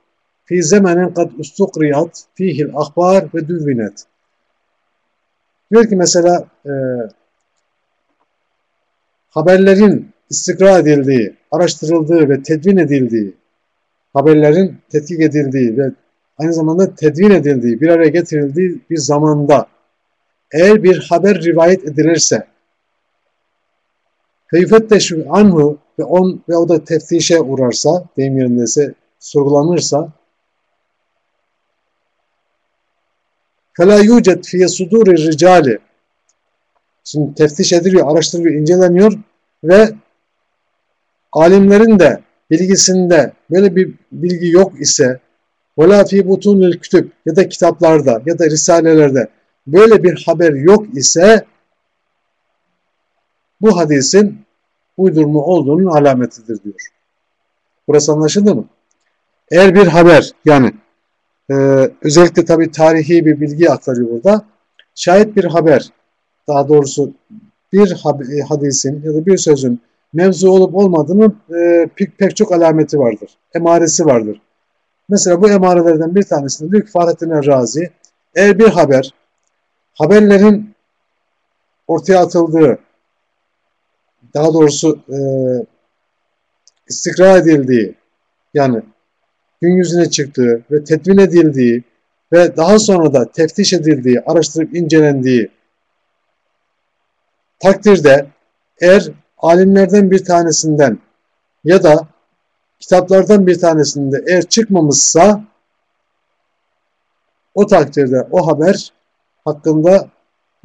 fi zemanin kad ustukriyat fihil ahbar ve düvvinet. Diyor ki mesela e, haberlerin istikra edildiği, araştırıldığı ve tedvin edildiği haberlerin tetkik edildiği ve aynı zamanda tedvin edildiği, bir araya getirildiği bir zamanda eğer bir haber rivayet edilirse feyfetteşü anhu ve, on, ve o da teftişe uğrarsa, deyim yerindeyse sorgulanırsa فَلَا يُوجَدْ فِيَ صُدُورِ الرِّجَالِ Şimdi teftiş ediliyor, araştırılıyor, inceleniyor ve alimlerin de bilgisinde böyle bir bilgi yok ise وَلَا فِي بُطُونِ الْكُتُبِ ya da kitaplarda ya da risalelerde böyle bir haber yok ise bu hadisin uydurma olduğunun alametidir diyor. Burası anlaşıldı mı? Eğer bir haber yani e, özellikle tabi tarihi bir bilgi aktarıyor burada. Şayet bir haber daha doğrusu bir hadisin ya da bir sözün mevzu olup olmadığının e, pek, pek çok alameti vardır. Emaresi vardır. Mesela bu emarelerden bir tanesinde diyor ki Fahrettin Errazi eğer bir haber haberlerin ortaya atıldığı daha doğrusu e, istikrar edildiği yani gün yüzüne çıktığı ve tedvin edildiği ve daha sonra da teftiş edildiği, araştırıp incelendiği takdirde eğer alimlerden bir tanesinden ya da kitaplardan bir tanesinde eğer çıkmamışsa o takdirde o haber hakkında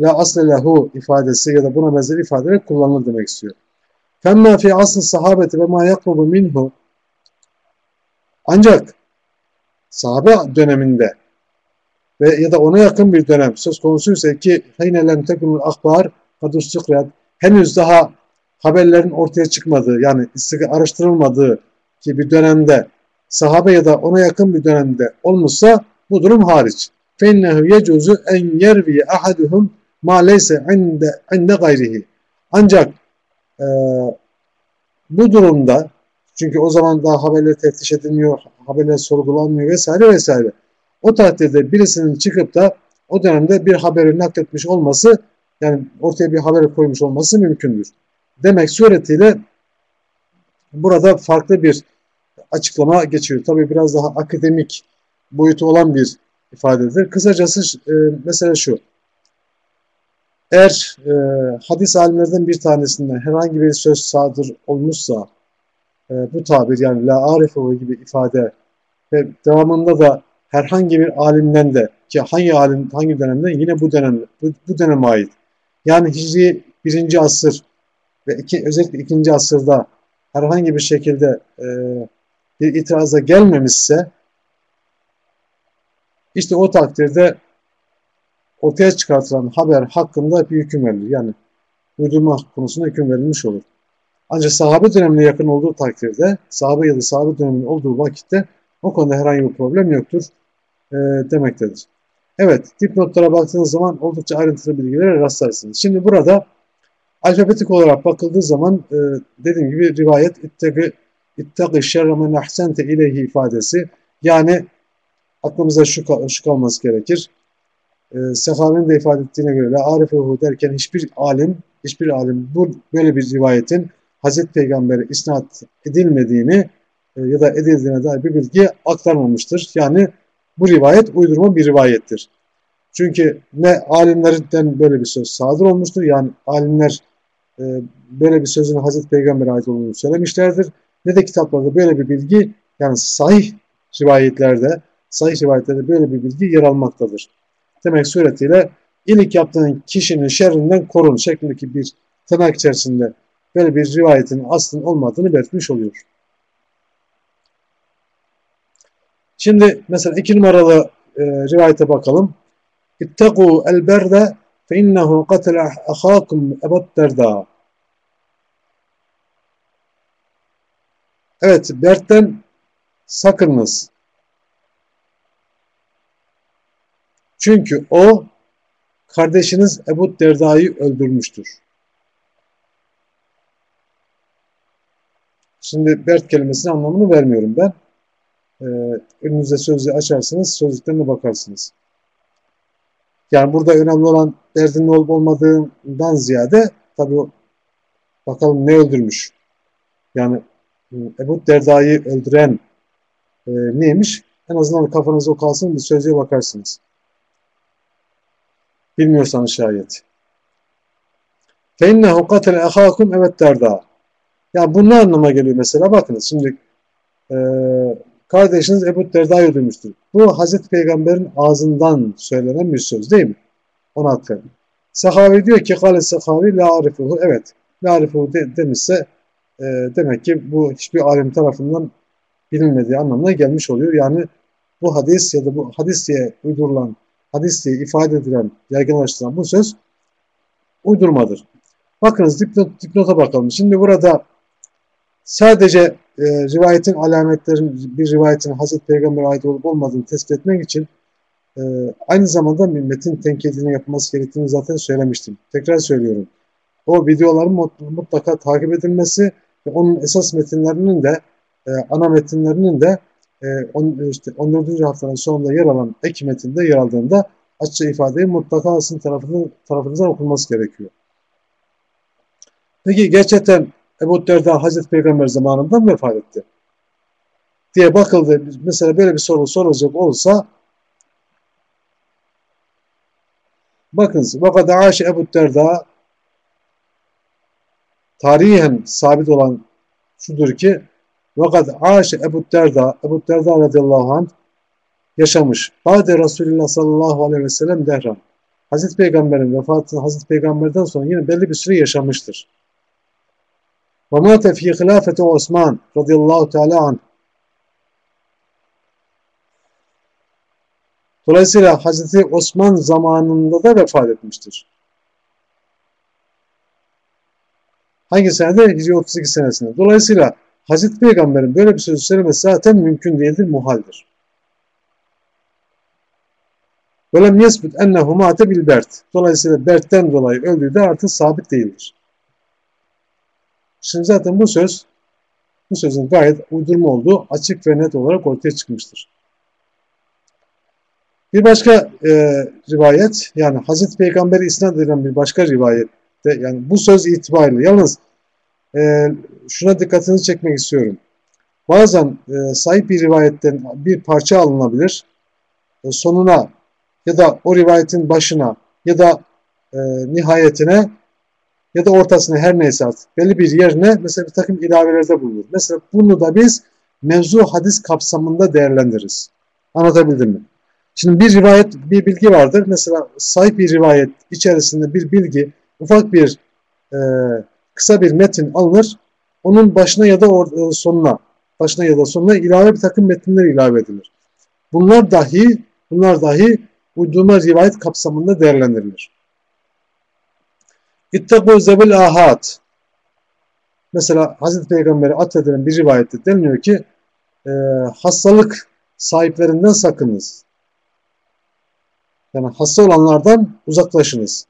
la aslelahu ifadesi ya da buna benzer ifadeler kullanılır demek istiyor. Femma fi asr sahabeti ve ma yakrubu minhu ancak sahabe döneminde ve ya da ona yakın bir dönem söz konusuysa ki hayne lem tekunul akbar kadustikrat henüz daha haberlerin ortaya çıkmadığı yani araştırılmadığı ki bir dönemde sahabe ya da ona yakın bir dönemde olmuşsa bu durum hariç. فَاِنَّهُ يَجُوزُ en yervi ahaduhum ma leyse inde, inde gayrihi. Ancak e, bu durumda çünkü o zaman daha haberler teftiş edilmiyor, haberler sorgulanmıyor vesaire vesaire. O takdirde birisinin çıkıp da o dönemde bir haberi nakletmiş olması yani ortaya bir haber koymuş olması mümkündür. Demek suretiyle burada farklı bir açıklama geçiyor. Tabi biraz daha akademik boyutu olan bir ifadedir. Kısacası e, mesela şu. Eğer e, hadis alimlerden bir tanesinden herhangi bir söz sadır olmuşsa e, bu tabir yani la arifu gibi ifade ve devamında da herhangi bir alimden de ki hangi alim hangi dönemde yine bu dönem bu, bu döneme ait. Yani Hicri birinci asır ve iki, özellikle ikinci asırda herhangi bir şekilde e, bir itiraza gelmemişse işte o takdirde ortaya çıkartılan haber hakkında bir hüküm verilir. Yani uydurma konusunda hüküm verilmiş olur. Ancak sahabe dönemine yakın olduğu takdirde, sahabe ya da sahabe döneminin olduğu vakitte o konuda herhangi bir problem yoktur e, demektedir. Evet, dipnotlara baktığınız zaman oldukça ayrıntılı bilgilere rastlarsınız. Şimdi burada alfabetik olarak bakıldığı zaman e, dediğim gibi rivayet ittaki ittaki şerre men ahsente ileyhi ifadesi yani aklımıza şu, şu kalması gerekir. E, Sehavi'nin de ifade ettiğine göre la arifehu derken hiçbir alim hiçbir alim bu böyle bir rivayetin Hazreti Peygamber'e isnat edilmediğini e, ya da edildiğine dair bir bilgi aktarmamıştır. Yani bu rivayet uydurma bir rivayettir. Çünkü ne alimlerden böyle bir söz sadır olmuştur. Yani alimler e, böyle bir sözün Hazreti Peygamber'e ait olduğunu söylemişlerdir. Ne de kitaplarda böyle bir bilgi yani sahih rivayetlerde sahih rivayetlerde böyle bir bilgi yer almaktadır. Demek suretiyle iyilik yaptığın kişinin şerrinden korun şeklindeki bir tırnak içerisinde böyle bir rivayetin aslın olmadığını belirtmiş oluyor. Şimdi mesela iki numaralı e, rivayete bakalım. İttegû el berde fe innehu katile ahâkum ebed derda. Evet, Bert'ten sakınınız. Çünkü o kardeşiniz Ebu Derda'yı öldürmüştür. Şimdi Bert kelimesinin anlamını vermiyorum ben. Ee, önünüze sözlüğü açarsınız, sözlüklerine bakarsınız. Yani burada önemli olan derdin olup olmadığından ziyade tabii bakalım ne öldürmüş. Yani e, Ebu Derda'yı öldüren e, neymiş? En azından kafanızda o kalsın bir sözlüğe bakarsınız. Bilmiyorsanız şayet. فَاِنَّهُ قَتَلَ اَخَاكُمْ evet derda. Ya bu ne anlama geliyor mesela? Bakınız şimdi e, kardeşiniz Ebu Derda'yı öldürmüştür. Bu Hazreti Peygamber'in ağzından söylenen bir söz değil mi? Ona atfedin. Sahavi diyor ki kale sahavi la arifuhu. Evet. La arifuhu de, demişse e, demek ki bu hiçbir alim tarafından bilinmediği anlamına gelmiş oluyor. Yani bu hadis ya da bu hadis diye uydurulan hadis diye ifade edilen, yaygınlaştırılan bu söz uydurmadır. Bakınız dipnot, dipnota bakalım. Şimdi burada sadece e, rivayetin alametlerin bir rivayetin Hazreti Peygamber'e ait olup olmadığını tespit etmek için e, aynı zamanda bir metin tenkidinin yapılması gerektiğini zaten söylemiştim. Tekrar söylüyorum. O videoların mutlaka takip edilmesi ve onun esas metinlerinin de e, ana metinlerinin de e, on, işte 14. haftanın sonunda yer alan ek metinde yer aldığında açıkça ifadeyi mutlaka sizin tarafınızdan, tarafınızdan okunması gerekiyor. Peki gerçekten Ebu Derda Hazreti Peygamber zamanında mı vefat etti? diye bakıldı. Mesela böyle bir soru sorulacak olsa bakınız vakad aşe Ebu Derda tarihen sabit olan şudur ki vakat aşe Ebu Derda Ebu Derda radıyallahu anh yaşamış. Bade Resulullah sallallahu aleyhi ve sellem dehran. Hazreti Peygamber'in vefatını Hazreti Peygamber'den sonra yine belli bir süre yaşamıştır. Ve mâte fî hilâfeti Osman radıyallahu teala anh. Dolayısıyla Hazreti Osman zamanında da vefat etmiştir. Hangi senede? Hicri 32 senesinde. Dolayısıyla Hazreti Peygamber'in böyle bir söz söylemesi zaten mümkün değildir, muhaldir. وَلَمْ يَسْبُتْ اَنَّهُ مَاتَ بِالْبَرْتِ Dolayısıyla Bert'ten dolayı öldüğü de artık sabit değildir. Şimdi zaten bu söz, bu sözün gayet uydurma olduğu açık ve net olarak ortaya çıkmıştır. Bir başka e, rivayet, yani Hazreti Peygamber isnat edilen bir başka rivayette, yani bu söz itibariyle, yalnız e, şuna dikkatinizi çekmek istiyorum. Bazen e, sahip bir rivayetten bir parça alınabilir, e, sonuna ya da o rivayetin başına ya da e, nihayetine ya da ortasına her neyse artık belli bir yerine mesela bir takım ilavelerde bulunur. Mesela bunu da biz mevzu hadis kapsamında değerlendiririz. Anlatabildim mi? Şimdi bir rivayet, bir bilgi vardır. Mesela sahip bir rivayet içerisinde bir bilgi, ufak bir e, kısa bir metin alınır. Onun başına ya da e, sonuna, başına ya da sonuna ilave bir takım metinler ilave edilir. Bunlar dahi, bunlar dahi uydurma rivayet kapsamında değerlendirilir. İttakû zebil ahad. Mesela Hazreti Peygamber'e atfedilen bir rivayette deniliyor ki e, hastalık sahiplerinden sakınız. Yani hasta olanlardan uzaklaşınız.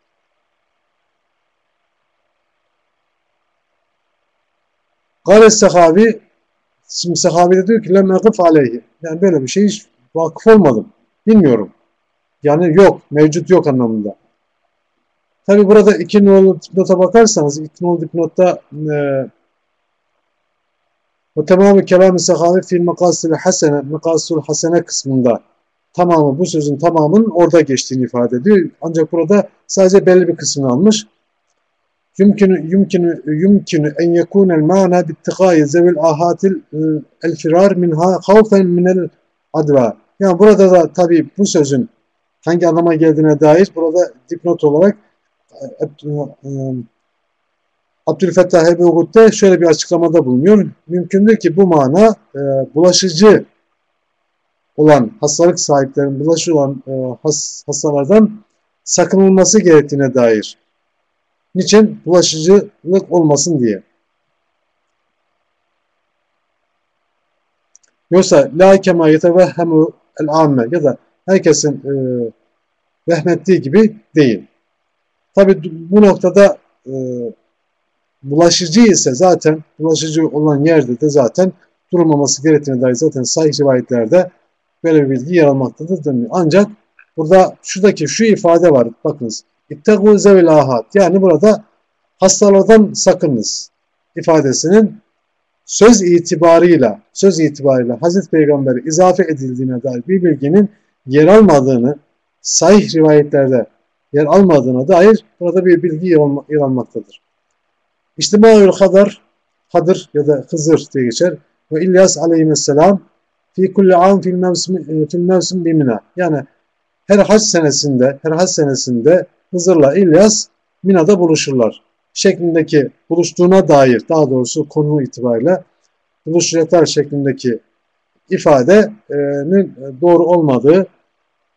Gale sahabi Şimdi sahabi de diyor ki lem akıf aleyhi. Yani böyle bir şey hiç vakıf olmadım. Bilmiyorum. Yani yok, mevcut yok anlamında. Tabi burada iki nolu dipnota bakarsanız, iki nolu dipnotta e, ve tamamı kelam-ı sahabi fil mekasil hasene, mekasul hasene kısmında tamamı, bu sözün tamamının orada geçtiğini ifade ediyor. Ancak burada sadece belli bir kısmını almış. Yumkinu en yekunel mana bittikai zevil ahatil e, el firar minha havfen minel adva. Yani burada da tabi bu sözün hangi anlama geldiğine dair burada dipnot olarak e, e, Abdülfettah Ebu şöyle bir açıklamada bulunuyor. Mümkündür ki bu mana e, bulaşıcı olan hastalık sahiplerinin bulaşı olan has, hastalardan sakınılması gerektiğine dair. Niçin? Bulaşıcılık olmasın diye. Yoksa la kema yetevehhemu el amme ya da herkesin e, vehmettiği gibi değil. Tabi bu noktada e, bulaşıcı ise zaten bulaşıcı olan yerde de zaten durulmaması gerektiğine dair zaten sahih rivayetlerde böyle bir bilgi yer almaktadır. Ancak burada şuradaki şu ifade var. Bakınız. İttegû zevil ahad. Yani burada hastalardan sakınız ifadesinin söz itibarıyla söz itibarıyla Hazreti Peygamber'e izafe edildiğine dair bir bilginin yer almadığını sahih rivayetlerde yer almadığına dair burada bir bilgi yer almaktadır. İşte Ma'ül Hadar, Hadır ya da Hızır diye geçer. Ve İlyas aleyhisselam fi kulli an fil mevsim, fil mevsim bimina. Yani her hac senesinde, her hac senesinde Hızır'la İlyas Mina'da buluşurlar. Şeklindeki buluştuğuna dair, daha doğrusu konu itibariyle buluşacaklar şeklindeki ifadenin doğru olmadığı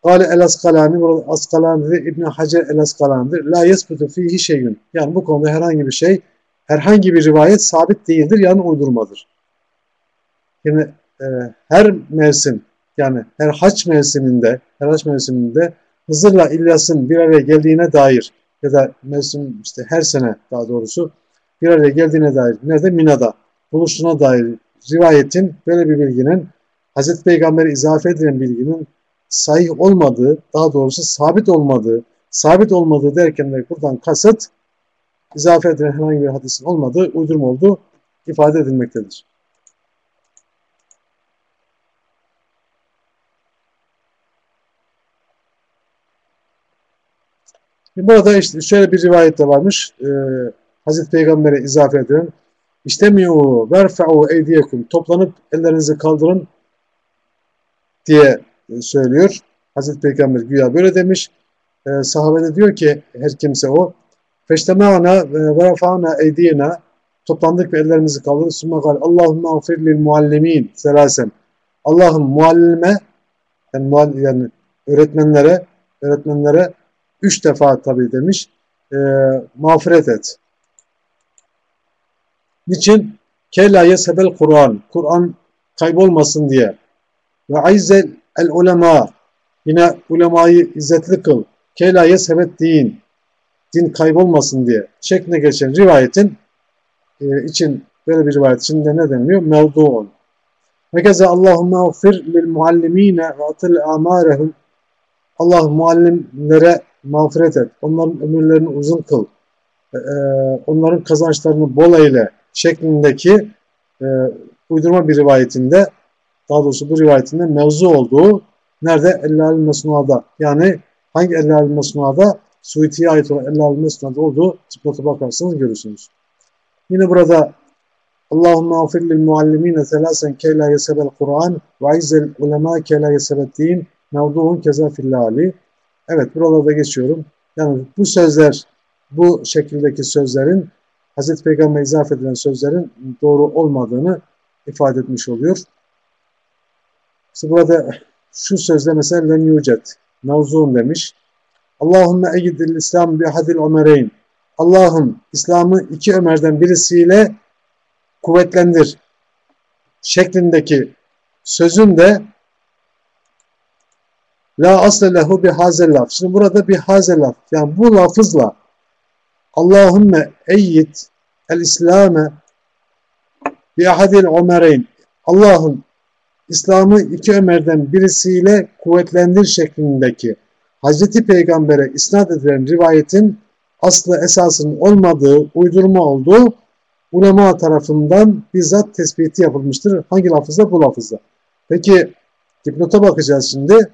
Kale el Askalani, burada Askalani'de İbn Hacer el Askalani'dir. La yesbutu fihi şeyün. Yani bu konuda herhangi bir şey, herhangi bir rivayet sabit değildir, yani uydurmadır. Yani e, her mevsim, yani her haç mevsiminde, her haç mevsiminde Hızır'la İlyas'ın bir araya geldiğine dair ya da mevsim işte her sene daha doğrusu bir araya geldiğine dair nerede? Mina'da buluştuğuna dair rivayetin böyle bir bilginin Hazreti Peygamber'e izafe edilen bilginin sahih olmadığı, daha doğrusu sabit olmadığı, sabit olmadığı derken de buradan kasıt izafe edilen herhangi bir hadisin olmadığı, uydurma olduğu ifade edilmektedir. Burada işte şöyle bir rivayet de varmış. Ee, Hazreti Peygamber'e izafe edilen İştemiu verfa'u eydiyekum toplanıp ellerinizi kaldırın diye söylüyor. Hazreti Peygamber güya böyle demiş. E, sahabe de diyor ki her kimse o. Feştemâna ve rafâna eydiyena Toplandık ve ellerimizi kaldırdık. Sümme gal Allahümme afir lil muallimin selasen. Allah'ım muallime yani, yani öğretmenlere öğretmenlere üç defa tabi demiş e, mağfiret et. Niçin? Kela yeshebel Kur'an. Kur'an kaybolmasın diye. Ve ayzel el ulema. Yine ulemayı izzetli kıl. Kela yeshebet din. Din kaybolmasın diye. Şeklinde geçen rivayetin e, için böyle bir rivayet içinde ne deniliyor? Mevdu'un. Ve keze Allahümme affir lil muallimine ve atil amarehum. Allah muallimlere mağfiret et. Onların ömürlerini uzun kıl. E, onların kazançlarını bol eyle şeklindeki e, uydurma bir rivayetinde daha doğrusu bu rivayetinde mevzu olduğu nerede? Ellal Mesnua'da. Yani hangi Ellal Mesnua'da? Suiti'ye ait olan Ellal Mesnua'da olduğu çıplata bakarsanız görürsünüz. Yine burada Allahümme afir lil muallimine selasen keyla yesebel Kur'an ve izzel ulema keyla yesebet din mevduun keza fillali. Evet buralarda geçiyorum. Yani bu sözler, bu şekildeki sözlerin Hazreti Peygamber'e izaf edilen sözlerin doğru olmadığını ifade etmiş oluyor. İşte burada şu sözde mesela len yucet, mevzun demiş. Allahümme eyyidil İslam bi hadil ömereyn. Allah'ım İslam'ı iki Ömer'den birisiyle kuvvetlendir şeklindeki sözün de la asle lehu bi hazel laf. Şimdi burada bir hazel laf. Yani bu lafızla Allahümme eyyid el İslam'e bi ahadil Ömereyn. Allah'ım İslam'ı iki Ömer'den birisiyle kuvvetlendir şeklindeki Hazreti Peygamber'e isnat edilen rivayetin aslı esasının olmadığı, uydurma olduğu ulema tarafından bizzat tespiti yapılmıştır. Hangi lafızda? Bu lafızda. Peki dipnota bakacağız şimdi.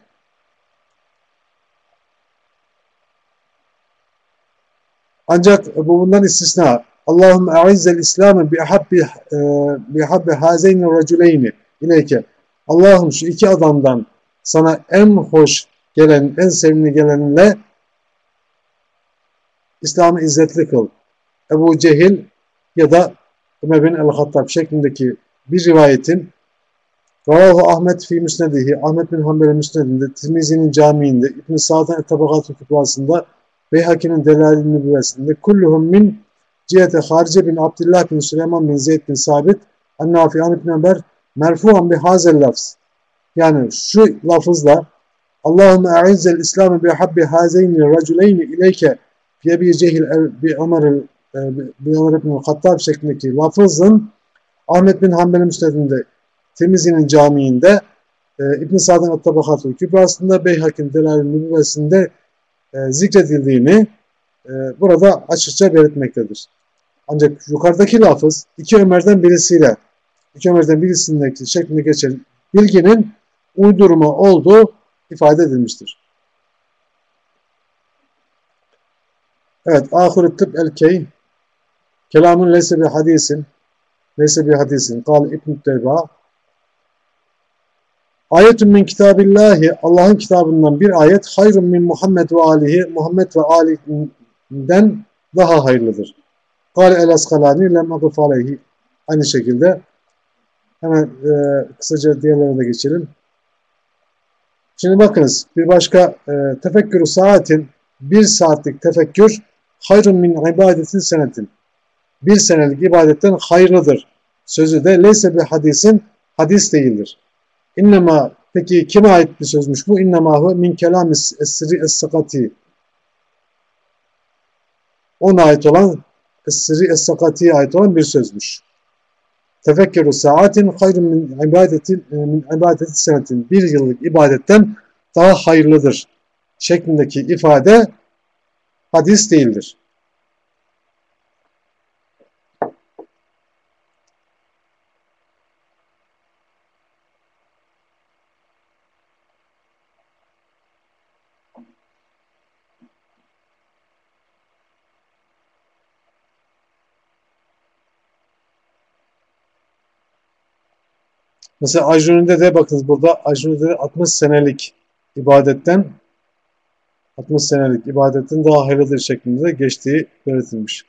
Ancak bu bundan istisna. Allahümme a'izzel İslam'ı bi habbi e, bi habbi hazeyni raculeyni ileyke. Allah'ım şu iki adamdan sana en hoş gelen, en sevimli gelenle İslam'ı izzetli kıl. Ebu Cehil ya da Ömer bin el-Hattab şeklindeki bir rivayetin Ravahu Ahmet fi müsnedihi, Ahmet bin Hanbel'in müsnedinde, Tirmizi'nin camiinde, İbn-i Sa'd'ın Etabakat-ı Kübrası'nda, Beyhaki'nin Delal-i Nübüvvesinde, kulluhum min cihete Harice bin Abdullah bin Süleyman bin Zeyd bin Sabit, Annafi An İbn Ömer, merfu'an bi hazel lafz. Yani şu lafızla Allahümme a'izzel İslam'ı bi habbi hazeyni raculeyni ileyke fi Ebi Cehil bi Ömer e, bi Ömer ibn Hattab şeklindeki lafızın Ahmet bin Hanbel'in müstedinde Temizi'nin camiinde e, İbn Sa'd'ın At-Tabakatul Kübrası'nda Beyhak'in Delal-i Nübüvvesinde e, zikredildiğini e, burada açıkça belirtmektedir. Ancak yukarıdaki lafız iki Ömer'den birisiyle iki Ömer'den birisindeki şeklinde geçen bilginin uydurma olduğu ifade edilmiştir. Evet, ahir tıp el key kelamun leyse hadisin leyse bir hadisin kal İbn-i Ayetun min kitabillahi Allah'ın kitabından bir ayet hayrun min Muhammed ve alihi Muhammed ve alinden daha hayırlıdır. Kale el askalani lem agıf aleyhi aynı şekilde hemen e, kısaca diğerlerine de geçelim. Şimdi bakınız bir başka e, tefekkürü saatin bir saatlik tefekkür hayrun min ibadetin senetin bir senelik ibadetten hayırlıdır. Sözü de leyse bir hadisin hadis değildir. İnnema peki kime ait bir sözmüş bu? İnnema hu min kelam esri es-sakati. Ona ait olan esri es-sakatiye ait olan bir sözmüş. Tefekkeru saatin hayrun min ibadetin min ibadeti senetin. Bir yıllık ibadetten daha hayırlıdır şeklindeki ifade hadis değildir. Mesela Ajnun'da de bakınız burada Ajnun'da de 60 senelik ibadetten 60 senelik ibadetin daha hayırlıdır şeklinde geçtiği belirtilmiş.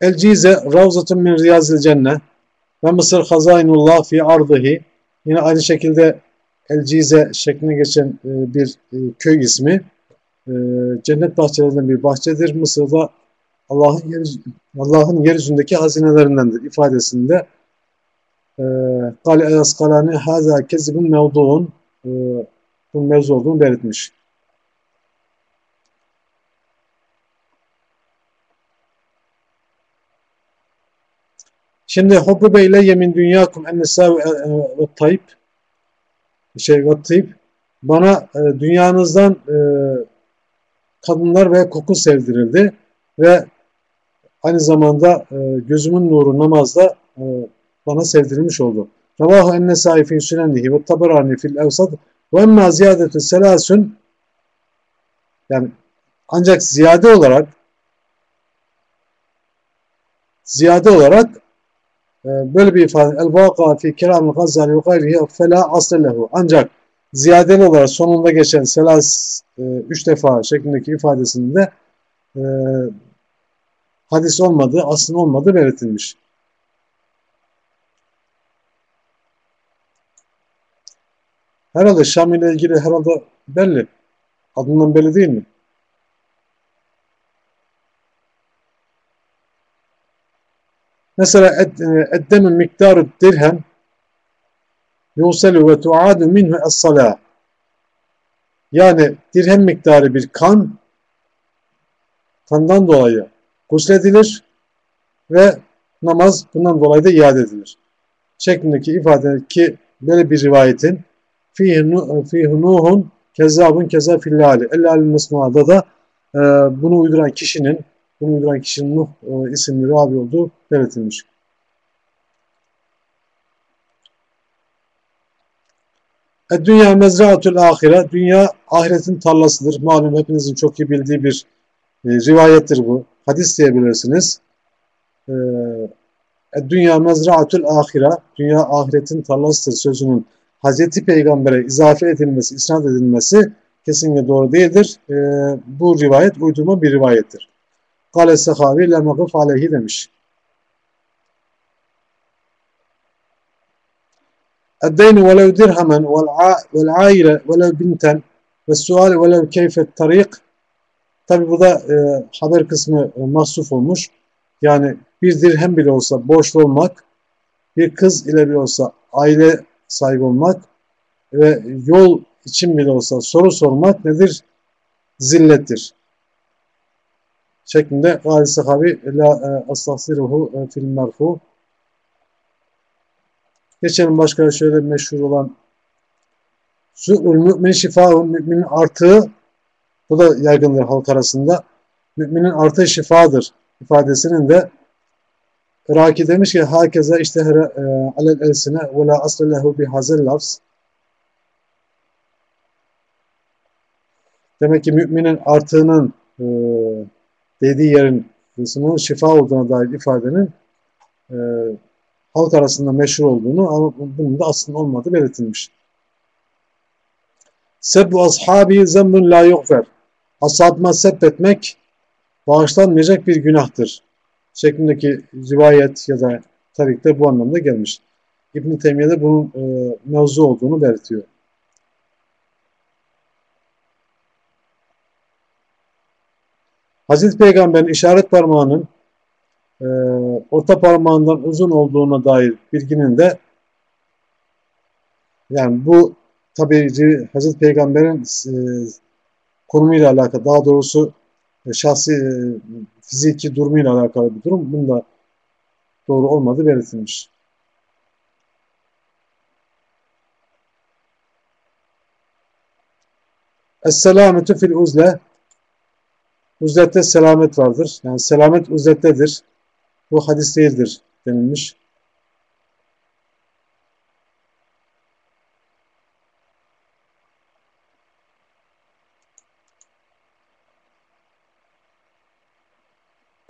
El Cize Ravzatun min Riyazil Cenne ve Mısır Hazainullah fi ardıhi yine aynı şekilde El Cize şeklinde geçen e, bir e, köy ismi. E, cennet bahçelerinden bir bahçedir. Mısır'da Allah'ın yer, Allah'ın yeryüzündeki hazinelerindendir ifadesinde Kale el Askalani haza kezibun mevduun bunun mevzu olduğunu belirtmiş. Şimdi Hubbe ile yemin dünyakum en nisa ve tayyip şey ve tayyip bana e, dünyanızdan e, kadınlar ve koku sevdirildi ve aynı zamanda e, gözümün nuru namazda e, bana sevdirilmiş oldu. Ravahu enne fi sünenlihi ve tabarani fil evsad ve emma ziyadetü selasün yani ancak ziyade olarak ziyade olarak e, böyle bir ifade el vaka fi kelamil gazali ve gayrihi fela aslehu ancak ziyadeli olarak sonunda geçen selas e, üç defa şeklindeki ifadesinde e, hadis olmadığı, aslında olmadığı belirtilmiş. Herhalde Şam ile ilgili herhalde belli. Adından belli değil mi? Mesela eddemin miktarı dirhem yuselu ve tuadu minhu es-salah. Yani dirhem miktarı bir kan kandan dolayı gusledilir ve namaz bundan dolayı da iade edilir. Şeklindeki ifade ki böyle bir rivayetin fihi nuhun kezzabun keza fillali. Ellal mesnuada da e, bunu uyduran kişinin bunu uyduran kişinin Nuh e, isimli rabi olduğu belirtilmiş. Dünya mezraatül ahire. Dünya ahiretin tarlasıdır. Malum hepinizin çok iyi bildiği bir e, rivayettir bu Hadis diyebilirsiniz. E, Dünya mezraatül ahire. Dünya ahiretin tarlasıdır sözünün Hazreti Peygamber'e izafe edilmesi, isnat edilmesi kesinlikle doğru değildir. E, bu rivayet uydurma bir rivayettir. Kale sehavi lemagıf aleyhi demiş. الدين ولو درهما والعائلة ولو بنتا والسؤال ولو كيف الطريق Tabi burada e, haber kısmı e, mahsuf olmuş. Yani bir dirhem bile olsa borçlu olmak, bir kız ile bile olsa aile sahibi olmak ve yol için bile olsa soru sormak nedir? Zillettir. Şeklinde gâli sahabi la e, astahsiruhu e, fil merfu Geçelim başka şöyle meşhur olan Su'ul mümin şifaun müminin artığı bu da yaygındır halk arasında. Müminin artığı şifadır ifadesinin de Iraki demiş ki hakeze işte e, alel elsine ve la aslehu bi hazel lafz Demek ki müminin artığının e, dediği yerin kısmının şifa olduğuna dair ifadenin e, halk arasında meşhur olduğunu ama bunun da aslında olmadığı belirtilmiş. Sebbu ashabi zembun la yughfer. Ashabıma sebbetmek bağışlanmayacak bir günahtır. Şeklindeki rivayet ya da tarikte bu anlamda gelmiş. İbn-i Teymiye de bunun e, mevzu olduğunu belirtiyor. Hazreti Peygamber'in işaret parmağının e, orta parmağından uzun olduğuna dair bilginin de yani bu tabi Hazreti Peygamber'in e, konumuyla alakalı daha doğrusu e, şahsi e, fiziki durumuyla alakalı bir durum. Bunda doğru olmadığı belirtilmiş. Es-selametü fil uzle Uzlette selamet vardır. Yani selamet uzlettedir bu hadis değildir denilmiş.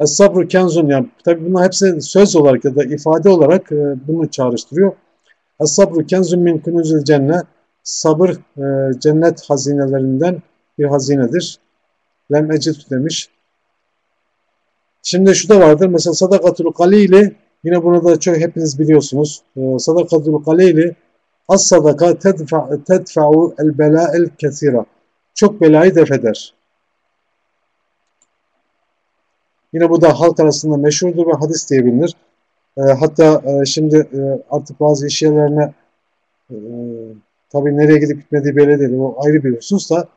Es-sabru kenzun yani tabi bunlar hepsi söz olarak ya da ifade olarak e, bunu çağrıştırıyor. Es-sabru kenzun min kunuzil cennet sabır e, cennet hazinelerinden bir hazinedir. Lem ecid demiş. Şimdi şu da vardır. Mesela sadakatul kalili yine bunu da çok hepiniz biliyorsunuz. Ee, sadakatul kalili as sadaka tedfa, tedfa'u el bela'el kesira. Çok belayı def eder. Yine bu da halk arasında meşhurdur ve hadis diye bilinir. E, hatta e, şimdi e, artık bazı iş yerlerine e, tabii nereye gidip gitmediği belli değil. O ayrı bir husus da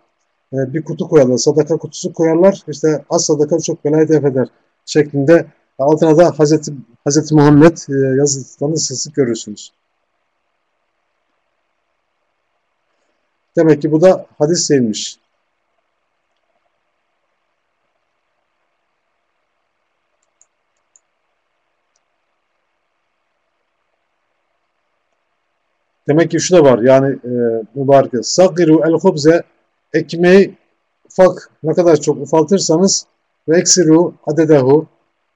e, bir kutu koyarlar. Sadaka kutusu koyarlar. İşte az sadaka çok belayı def eder şeklinde altına da Hazreti, Hazreti Muhammed e, yazılarını sık görürsünüz. Demek ki bu da hadis değilmiş. Demek ki şu da var yani e, mübarek. Sagiru el hubze ekmeği ufak ne kadar çok ufaltırsanız ve eksiru adedehu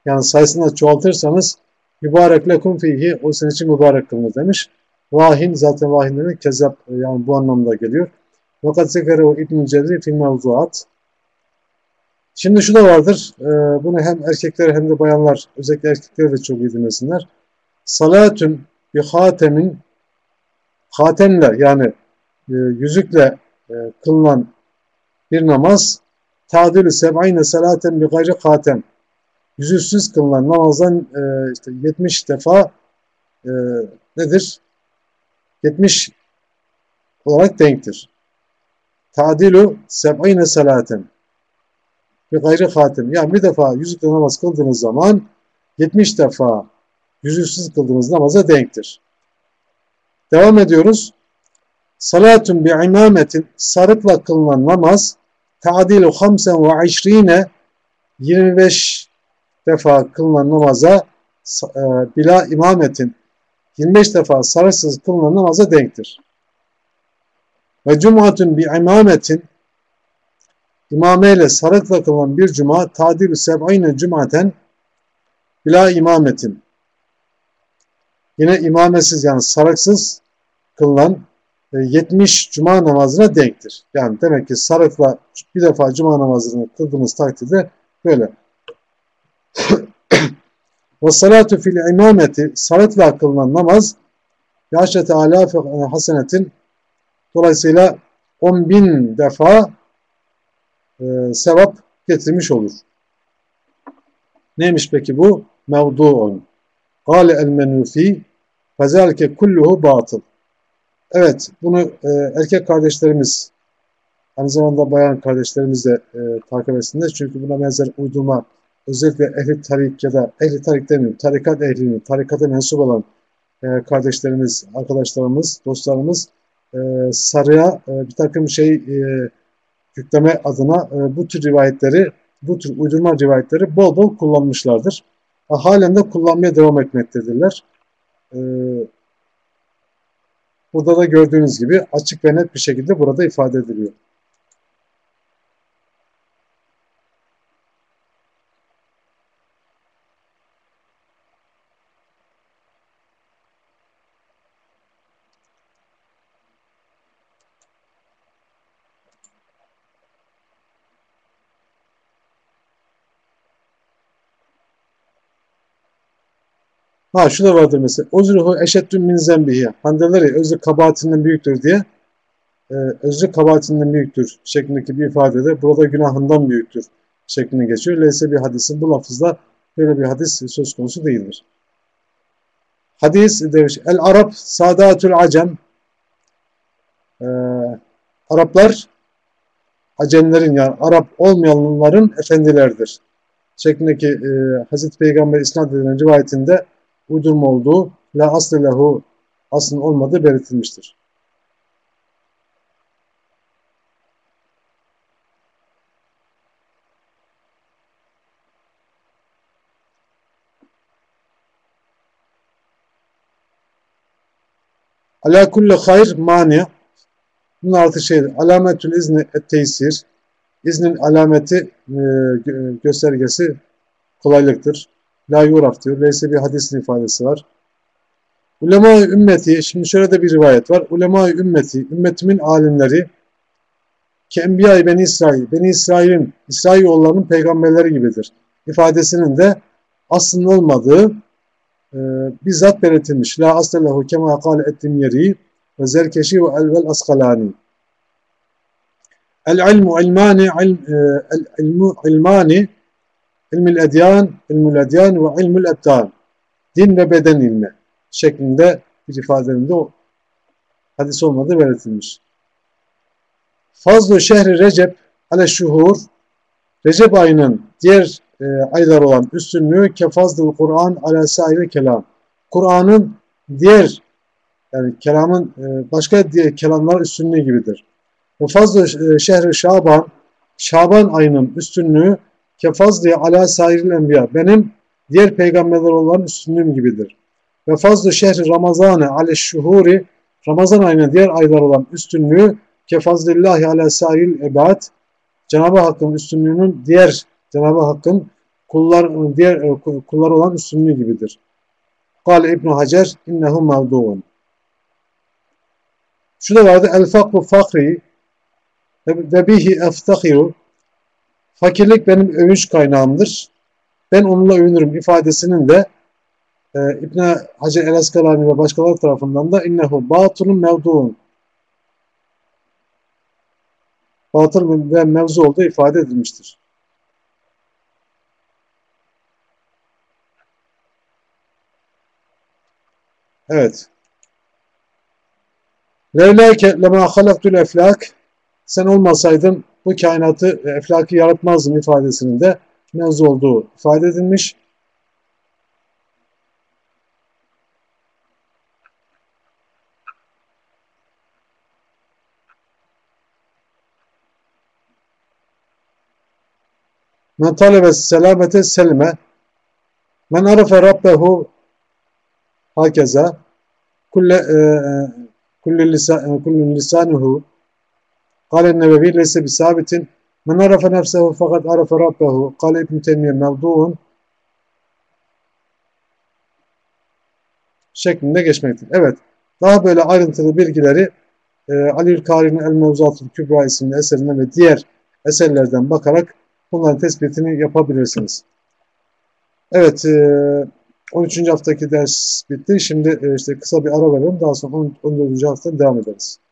yani sayısını çoğaltırsanız mübarek lekum fihi o senin için mübarek kılınır demiş. Vahin zaten vahin demek kezzap yani bu anlamda geliyor. Fakat zekerehu İbn-i Cezri fil mevzuat. Şimdi şu da vardır. E, bunu hem erkekler hem de bayanlar özellikle erkekler de çok iyi dinlesinler. Salatun bi hatemin hatemle yani e, yüzükle e, kılınan bir namaz tadülü seb'ayne salaten bi gayri hatem yüzüksüz kılınan namazdan e, işte 70 defa e, nedir? 70 olarak denktir. Tadilu seb'ine salaten bir gayri hatem. Yani bir defa yüzükle namaz kıldığınız zaman 70 defa yüzüksüz kıldığınız namaza denktir. Devam ediyoruz. Salatun bi imametin sarıkla kılınan namaz ta'dilu hamsen ve işrine 25 defa kılınan namaza e, bila imametin 25 defa sarıksız kılınan namaza denktir. Ve cumatun bi imametin imameyle sarıkla kılınan bir cuma tadilü seb'ayne cumaten bila imametin yine imamesiz yani sarıksız kılınan 70 e, cuma namazına denktir. Yani demek ki sarıkla bir defa cuma namazını kıldığınız takdirde böyle. [clears throat] Ve salatu fil imameti sarıkla kılınan namaz yaşete alâfe hasenetin dolayısıyla 10 bin defa e, sevap getirmiş olur. Neymiş peki bu? Mevdu'un. Gale el menufi fezalike kulluhu batıl. Evet, bunu e, erkek kardeşlerimiz, aynı zamanda bayan kardeşlerimiz de e, takip etsinler. Çünkü buna benzer uydurma, özellikle ehli tarik ya da ehli tarik demiyorum, tarikat ehlinin, tarikata mensup olan e, kardeşlerimiz, arkadaşlarımız, dostlarımız e, sarıya e, bir takım şey e, yükleme adına e, bu tür rivayetleri, bu tür uydurma rivayetleri bol bol kullanmışlardır. E, halen de kullanmaya devam etmektedirler. E, Burada da gördüğünüz gibi açık ve net bir şekilde burada ifade ediliyor. Ha şu da vardır mesela. Uzruhu eşeddün min zembihi. Derler ya özü kabahatinden büyüktür diye. Ee, özü kabahatinden büyüktür şeklindeki bir ifadede burada günahından büyüktür şeklinde geçiyor. Leyse bir hadisin bu lafızda böyle bir hadis söz konusu değildir. Hadis demiş. El Arap sadatül acem. Ee, Araplar Acemlerin yani Arap olmayanların efendileridir. Şeklindeki e, Hazreti Peygamber isnat edilen rivayetinde uydurma olduğu la asle lehu aslın olmadığı belirtilmiştir. Ala kulli hayr mani. Bunun altı şey alametül izni et teysir. İznin alameti e, göstergesi kolaylıktır. La yuraf diyor. Leyse bir hadisin ifadesi var. ulema ümmeti, şimdi şöyle de bir rivayet var. ulema ümmeti, ümmetimin alimleri ki Enbiya Beni İsrail, Beni İsrail'in, İsrail oğullarının peygamberleri gibidir. ifadesinin de aslında olmadığı e, bizzat belirtilmiş. La aslelahu kema kâle ettim yeri ve zerkeşi ve elvel askalani. El ilmu ilmani, ilm, e, el ilmu ilmani, ilmül edyan, ilmül edyan ve ilmül ebdan. Din ve beden ilmi şeklinde bir ifadenin o hadis olmadığı belirtilmiş. Fazlı şehri Recep ale şuhur Recep ayının diğer e, aylar olan üstünlüğü kefazdır Kur'an ala saire kelam. Kur'an'ın diğer yani kelamın e, başka diğer kelamlar üstünlüğü gibidir. Ve fazlı e, şehri Şaban Şaban ayının üstünlüğü kefazlı ala sairil enbiya. Benim diğer peygamberler olan üstünlüğüm gibidir. Ve fazlı şehri Ramazanı ale şuhuri Ramazan ayının diğer aylar olan üstünlüğü kefazlillahi ala sairil ebad Cenab-ı Hakk'ın üstünlüğünün diğer Cenab-ı Hakk'ın kullar diğer e, kullar olan üstünlüğü gibidir. Kale İbn Hacer innehu mevduun. Şu da vardı el fakru fakri ve bihi eftahiru. Fakirlik benim övünç kaynağımdır. Ben onunla övünürüm ifadesinin de e, İbn Hacer el Askalani ve başkaları tarafından da innehu batulun mevduun. Batıl ve mevzu olduğu ifade edilmiştir. Evet. Levlâke lemâ halaktul eflak sen olmasaydın bu kainatı eflakı yaratmazdım ifadesinin de mevzu olduğu ifade edilmiş. Men talebe selamete selme men arafe rabbehu hakeza kulle e, kullu lisan kullu lisanuhu Kale nebevi leyse bisabitin men arafe nefsehu fakat arafe rabbehu. Kale İbn-i Teymiye mevduun şeklinde geçmektir. Evet. Daha böyle ayrıntılı bilgileri e, Aliül Kari'nin El Mevzatul Kübra isimli eserinden ve diğer eserlerden bakarak bunların tespitini yapabilirsiniz. Evet, e, 13. haftaki ders bitti. Şimdi e, işte kısa bir ara verelim. Daha sonra 14. hafta devam ederiz.